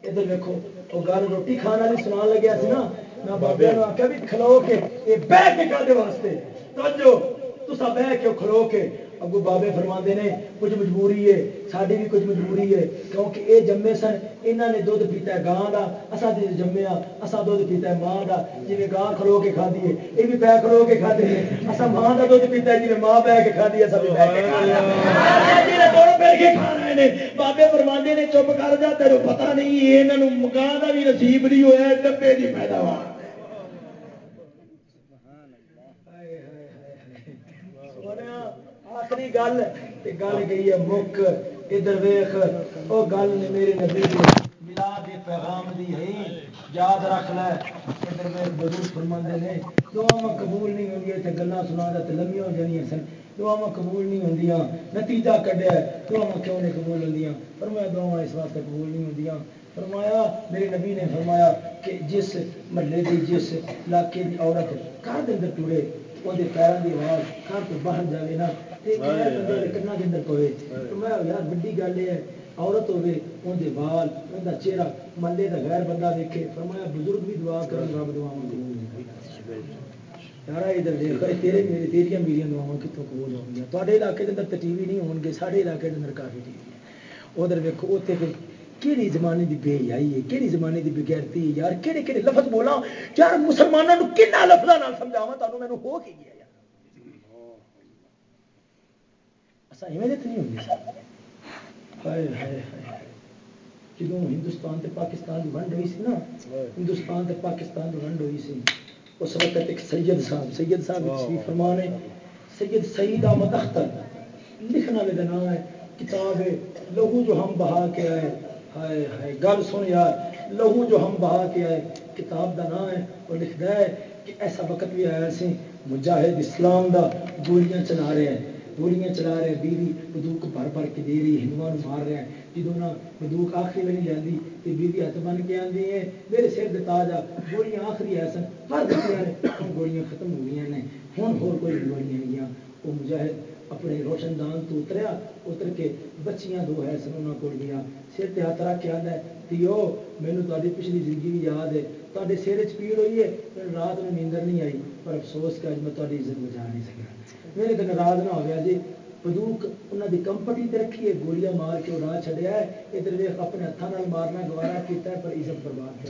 ادھر دیکھو وہ گل روٹی کھانا نہیں سنا لگیا سی نا۔ میں بابے۔ نے آخیا بھی کھلو کے یہ بہ کے کھانے واسطے۔ توجہ بہ کے کھلو کے۔ اگو بابے فرما نے کچھ مجبوری ہے ساری بھی کچھ مجبوری ہے کیونکہ یہ جمے سن یہاں نے دھد پیتا ہے گاں کا اصا جی جمیا اصا دھد پیتا ہے ماں کا جی گاں کھلو کے کھا دیے یہ بھی پہ کھلو کے کھا دے اصا ماں کا دھد پیتا ہے جی ماں بہ کے کھا دی بابے فرما نے چپ کر جا تیرو پتا نہیں یہاں مکان کا بھی نصیب نہیں ہوا ڈبے کی پیداوار آخری گل گل گئی ہے مک ادھر ویخ وہ گل نے میرے نبی ملا کے پیغام دی ہے یاد رکھ لے ادھر ویخ بزرگ فرما نے دعا قبول نہیں ہوتی اتنے گلا سنا تو لمیا ہو جانیا سن دعوا قبول نہیں ہوں نتیجہ کڈیا دعوا کیوں نہیں قبول ہوں فرمایا دعوا اس واسطے قبول نہیں ہوں فرمایا میرے نبی نے فرمایا کہ جس محلے کی جس علاقے کی عورت گھر کے اندر ٹورے وہ پیروں کی آواز گھر تو باہر جائے نا بندے کنا کے اندر پوے تو میں یار ویڈی گل یہ ہے عورت ہوے اندر بال ان چہرہ محلے کا غیر بندہ دیکھے فرمایا بزرگ بھی دعا کرن رب دعا نہیں یار ادھر دیکھ تیرے میرے تیریاں میرا دعوا کتوں قبول ہو گیا تے علاقے کے اندر ٹی وی نہیں ہو گے سارے علاقے کے اندر کافی ٹی وی ہے ادھر ویکو اتنے پھر کہڑی زمانے کی بے آئی ہے کہڑی زمانے کی بغیرتی ہے یار کہڑے کہڑے لفظ بولا یار مسلمانوں کن لفظوں سمجھاوا تمہیں مینو ہو کے گیا جب ہندوستان تے پاکستان کی ونڈ ہوئی سی نا ہندوستان تے پاکستان کی ونڈ ہوئی سی اس وقت ایک سید صاحب سید صاحب فرمان ہے سید سعید احمد اختر لکھنے والے نام ہے کتاب ہے لہو جو ہم بہا کے آئے ہائے ہائے گل سن یار لہو جو ہم بہا کے آئے کتاب دا نام ہے وہ لکھتا ہے کہ ایسا وقت بھی آیا سی مجاہد اسلام دا گولیاں چلا رہے ہیں گولیاں چلا رہے ہیں، بیوی بدوق بھر بھر کے دے رہی ہندو مار رہے ہیں جدو نہ آخری والی لینی تو بیوی ہاتھ بن کے آدھی ہے میرے سر دے تاج آ گولیاں آخری آئے سن پر دیتی نے ہوں گولیاں ختم ہو گئی نے ہوں ہو کوئی گولیاں گیا وہ مجاہد اپنے روشن دان تو اتریا، اتر کے بچیاں دو ہے سن انہوں کو گیا۔ سر تے ہاتھ رکھ کے آدھا ہے پیو مینو تاری پچھلی زندگی بھی یاد ہے تے سر چ پیڑ ہوئی ہے رات میں نیندر نہیں آئی، پر افسوس کہ اج میں تاری عزت بچا نہیں سکا میرے تو ناراض نہ ہوا جی بندوق انہوں نے کمپنی تے رکھی ہے گولیاں مار کے اڑا چڑیا ہے ادھر ویخ اپنے ہاتھوں مارنا گوارا کیا پر عزت برباد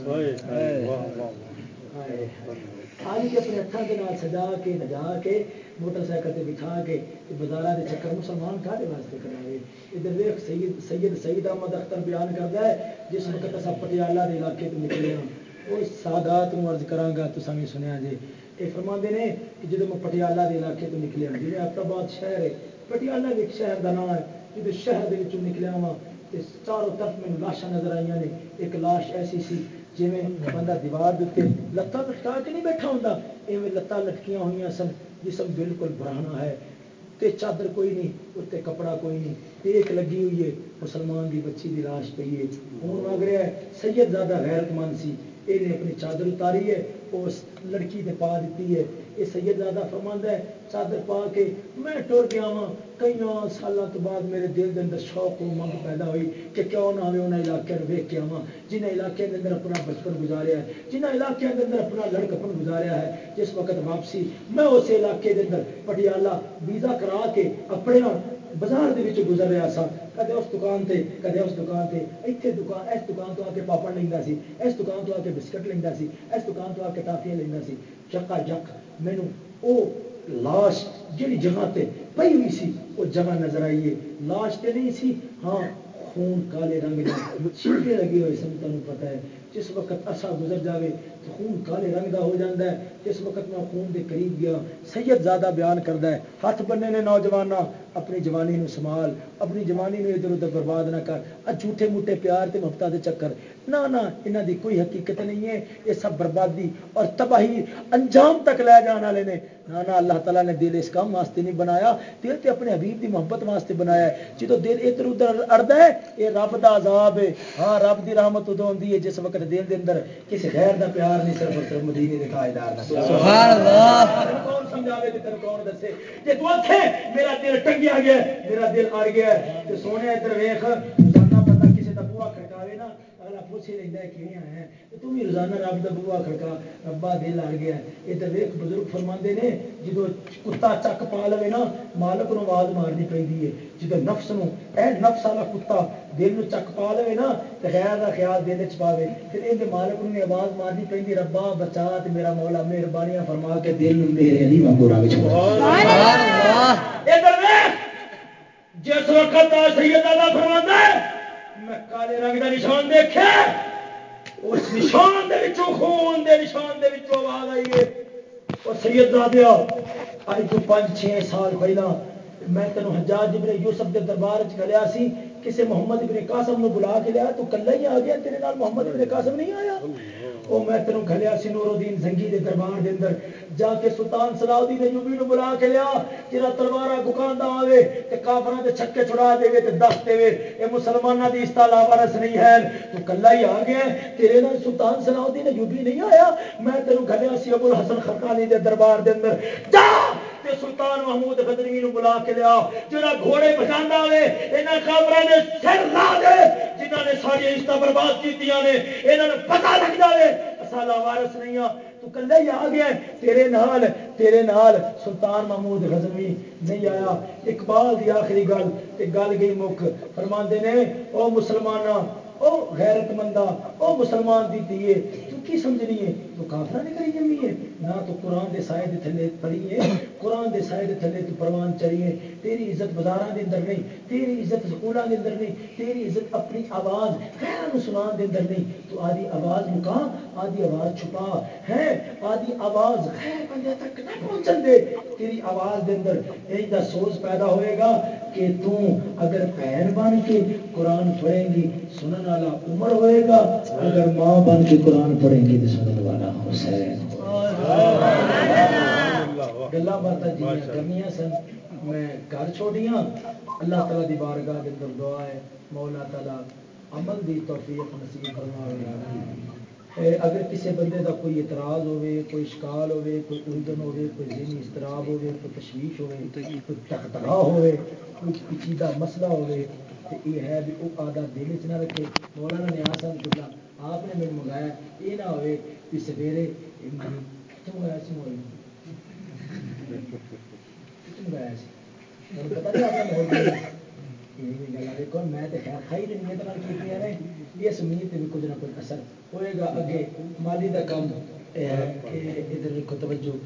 آج کے اپنے ہاتھوں کے سجا کے نجا کے موٹر سائیکل سے بٹھا کے بازار کے چکر مسلمان کا واسطے کرائے ادھر ویخ سید سید سعید احمد اختر بیان کرتا ہے جس وقت اصا پٹیالہ کے علاقے تو نکلے ہاں وہ سادات ارض کرا تو سمی سنیا جی یہ فرما نے کہ جب میں پٹیالہ کے علاقے تو نکلیا جی احمدآباد شہر ہے پٹیالہ ایک شہر کا نام ہے جب شہر کے نکلیا وا چاروں طرف میرے لاشاں نظر آئی نے ایک لاش ایسی سی جی بندہ دیوار دیتے لتاں لٹکا کے نہیں بیٹھا ہوں ایویں لتاں لٹکیاں ہوئی سن جسم بالکل براہنا ہے تے چادر کوئی نہیں اتنے کپڑا کوئی نہیں ٹیک لگی ہوئی ہے مسلمان کی بچی کی لاش پی ہے ہوں لگ رہا ہے سید زیادہ غیرت مند سی یہ اپنی چادر اتاری ہے اس لڑکی نے پا دیتی ہے۔ یہ سید زیادہ فرماند ہے چادر پا کے میں ٹر گیا ہاں۔ وا کئی سالوں تو بعد میرے دل کے اندر شوق و منگ پیدا ہوئی کہ کیوں نہ ہوئے انہیں علاقے ویک کے آوا جنہیں علاقے کے اندر اپنا بچپن گزاریا ہے جنہیں علاقے کے اندر اپنا لڑکپن گزاریا ہے، جس وقت واپسی میں اس علاقے کے اندر پٹیالہ ویزا کرا کے اپنے بازار کے گزر رہا سا کدے اس دکان سے کدے اس دکان سے اتنے دکان اس دکان تو آ کے پاپڑ لینا سی اس دکان تو آ کے بسکٹ لینا سی اس دکان تو آ کے ٹافیاں لینا سی چکا جک مینو وہ لاش جہی جگہ تے پی ہوئی سی وہ جگہ نظر آئیے لاش تے نہیں سی ہاں خون کالے رنگ کے چھلکے لگے ہوئے سن تمہیں پتا ہے جس وقت اصا گزر جاوے تو خون کالے رنگ کا ہو جاتا ہے جس وقت میں خون کے قریب گیا، سید زیادہ بیان کرتا ہے، ہاتھ بننے نے نوجوان اپنی جوانی نو سنبھال، اپنی جوانی نو ادھر ادھر برباد نہ کر آ جھوٹے موٹے پیار تے محبت کے چکر۔ نہ نہ دی کوئی حقیقت نہیں ہے، یہ سب بربادی اور تباہی انجام تک لے جان والے نے۔ نہ نہ، اللہ تعالیٰ نے دل اس کام واسطے نہیں بنایا، دل تے اپنے حبیب دی محبت واسطے بنایا ہے۔ جدو دل ادھر ادھر اڑتا ہے، یہ رب دا عذاب ہے۔ ہاں رب دی رحمت ادو آتی ہے، جس وقت دل دے اندر کسی غیر دا پیار نہیں صرف صرف مدینے دے تاجدار سبحان اللہ۔ کون سمجھاوے تے کون دسے؟ جے تو آکھے میرا دل ٹنگیا گیا میرا دل اڑ گیا تے سونے ادھر ویکھ جانا بندہ کسی دا بوا کھڑکاوے نا اگلا پوچھ ہی لینا ہے کیویں آیا ہے؟ تو بھی روزانہ رب دا بوا کھڑکا ربا دل اڑ گیا ادھر ویکھ بزرگ فرماندے نے جدو کتا چک پا لے نا مالک نو آواز مارنی پی ہے۔ جدو نفس نو اے نفس والا کتا دل نو چک پا لے نا تو غیر کا خیال دل چ پاوے۔ پھر یہ مالک نو آواز مارنی پی ربا بچا تے میرا مولا مہربانیاں فرما کے دل نو میرے علی وانگو رنگ جس وقت سیدہ فرما ہے میں کالے رنگ کا نشان دیکھے اس نشان دے وچوں خون دے نشان دے وچوں آواز آئی ہے اور سید دادیا اج تو پانچ چھ سال پہلا میں تینوں حجاج ابن یوسف دے دربار چ گلیا سی کسے محمد ابن قاسم نو بلا کے لیا تو کلا ہی آ گیا تیرے نال محمد ابن قاسم نہیں آیا وہ میں تینوں کھلیا سی نور الدین زنگی دے دربار دے اندر۔ جا کے سلطان صلاح الدین ایوبی نو بلا کے لیا جڑا تلوارا گکاندا آوے تے کافراں دے چھکے چھڑا دے تے دس دے اے مسلماناں دی استعلا وارث نہیں ہے تو کلا ہی آ گیا تیرے نال سلطان صلاح الدین ایوبی نہیں آیا۔ میں تینوں کھلیا سی ابو الحسن خرقانی دے دربار دے اندر۔ جا! تے سلطان محمود غزنوی نو بلا کے لیا جڑا گھوڑے بچاندا ہوے انہاں کافراں دے سر لا دے، جنہاں نے ساری عزت برباد کیتیاں نے، انہاں نوں پتہ لگ جاوے اسالا وارث نہیں ہاں تو کلے ہی آ گیا تیرے نال تیرے نال سلطان محمود غزنوی نہیں آیا۔ اقبال دی آخری گل تے گل گئی مک، فرماندے نے، او مسلماناں، او غیرت مندہ او مسلمان دی دیے تو کی سمجھنی ہے؟ تو کافر نہیں کری جمی ہے۔ نہ تو قرآن دے سائے دے تھلے پڑھی ہے۔ قرآن دے سائے دے تھلے تو پروان چڑھی ہے۔ تیری عزت بازاراں دے اندر نہیں، تیری عزت سکولاں دے اندر نہیں، تیری عزت اپنی آواز غیراں نو سنان دے اندر نہیں۔ تو آدھی آواز مکا، آدھی آواز چھپا۔ ہے، آدھی آواز غیر بندے تک نہ پہنچن دے۔ تیری آواز دے اندر ایک دا سوز پیدا ہوئے گا۔ کہ تو اگر بہن بن کے قرآن پڑھیں گی سنن والا عمر ہوئے گا اگر ماں بن کے قرآن پڑھیں گی تو سنن والا حسین گلا جی کمیاں سن۔ میں گھر چھوڑیاں۔ اللہ تعالیٰ دی بارگاہ دعا ہے مولا تعالیٰ عمل دی توفیق نصیب فرماوے۔ اگر کسی بندے دا کوئی اعتراض ہوے کوئی شکال ہوے کوئی الجھن ہوے کوئی ذہنی استراب ہوے کوئی تشویش ہوے کوئی تختگاہ ہوے کوئی پیچیدہ مسئلہ ہوے تو یہ ہے بھی وہ آدھا دل چ نہ رکھے۔ مولانا نے آسان کھلا آپ نے میرے منگایا یہ نہ ہوئے کہ سویرے کتوں منگایا سی مول کتوں منگایا سی؟ پتا نہیں آپ کا ماحول دیکھو میں خیر کھائی نیت کی اس امید بھی کچھ نہ کچھ اثر ہوئے گا اگے مالی کا کام ادھر رکھو توجہ۔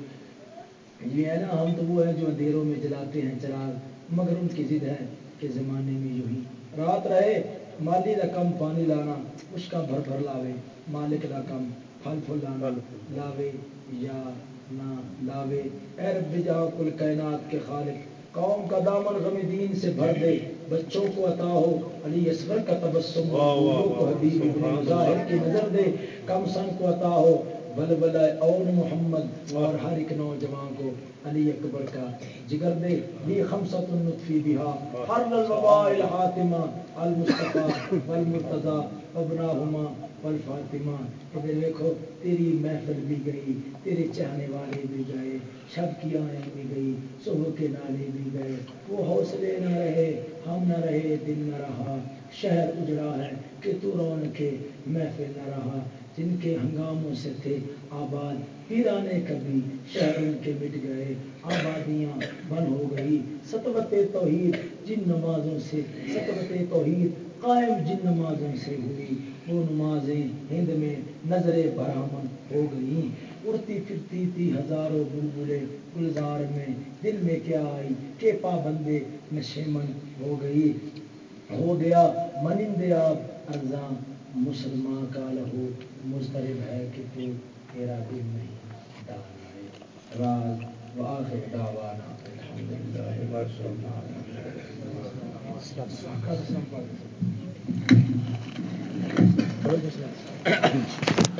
یہ ہے نا، ہم تو وہ ہے جو اندھیروں میں جلاتے ہیں چراغ، مگر ان کی ضد ہے کہ زمانے میں یوں ہی۔ رات رہے، مالی کا کم پانی لانا، اس کا بھر بھر لاوے۔ مالک کا کم، پھل پھل لانا، لاوے یا نہ لاوے۔ اے رب جہاں کل کائنات کے خالق، قوم کا دامن غم دین سے بھر دے۔ بچوں کو عطا ہو علی اصغر کا تبسم کو حبیب ابن ظاہر کی نظر دے کم سن کو عطا ہو بل بل اور محمد اور ہر ایک نوجوان کو علی اکبر کا جگر دے۔ لی خمسۃ النطفی بہا۔ ہر الوباء الحاتمہ المصطفیٰ والمرتضی ابناہما والفاطمہ ادھر دیکھو تیری محفل بھی گئی، تیرے چاہنے والے بھی گئے، شب کی آئیں بھی گئی، صبح کے نالے بھی گئے۔ وہ حوصلے نہ رہے، ہم نہ رہے، دل نہ رہا۔ شہر اجڑا ہے کہ تو رون کے محفل نہ رہا۔ جن کے ہنگاموں سے تھے آباد پیرانے کبھی شہر ان کے مٹ گئے۔ آبادیاں بن ہو گئی ستوت توحید جن نمازوں سے ستوت توحید قائم جن نمازوں سے ہوئی۔ وہ نمازیں ہند میں نظر برہمن ہو گئی اڑتی پھرتی تھی ہزاروں بلبلے گلزار میں۔ دل میں کیا آئی کہ پابندے نشیمن ہو گئی۔ ہو گیا منند آپ ارزاں مسلمان کا لہو۔ مسترب ہے کہ تو تیرا دل نہیں ڈالنا ہے راز وآخر دعوانا الحمدللہ رب العالمین۔ Gracias.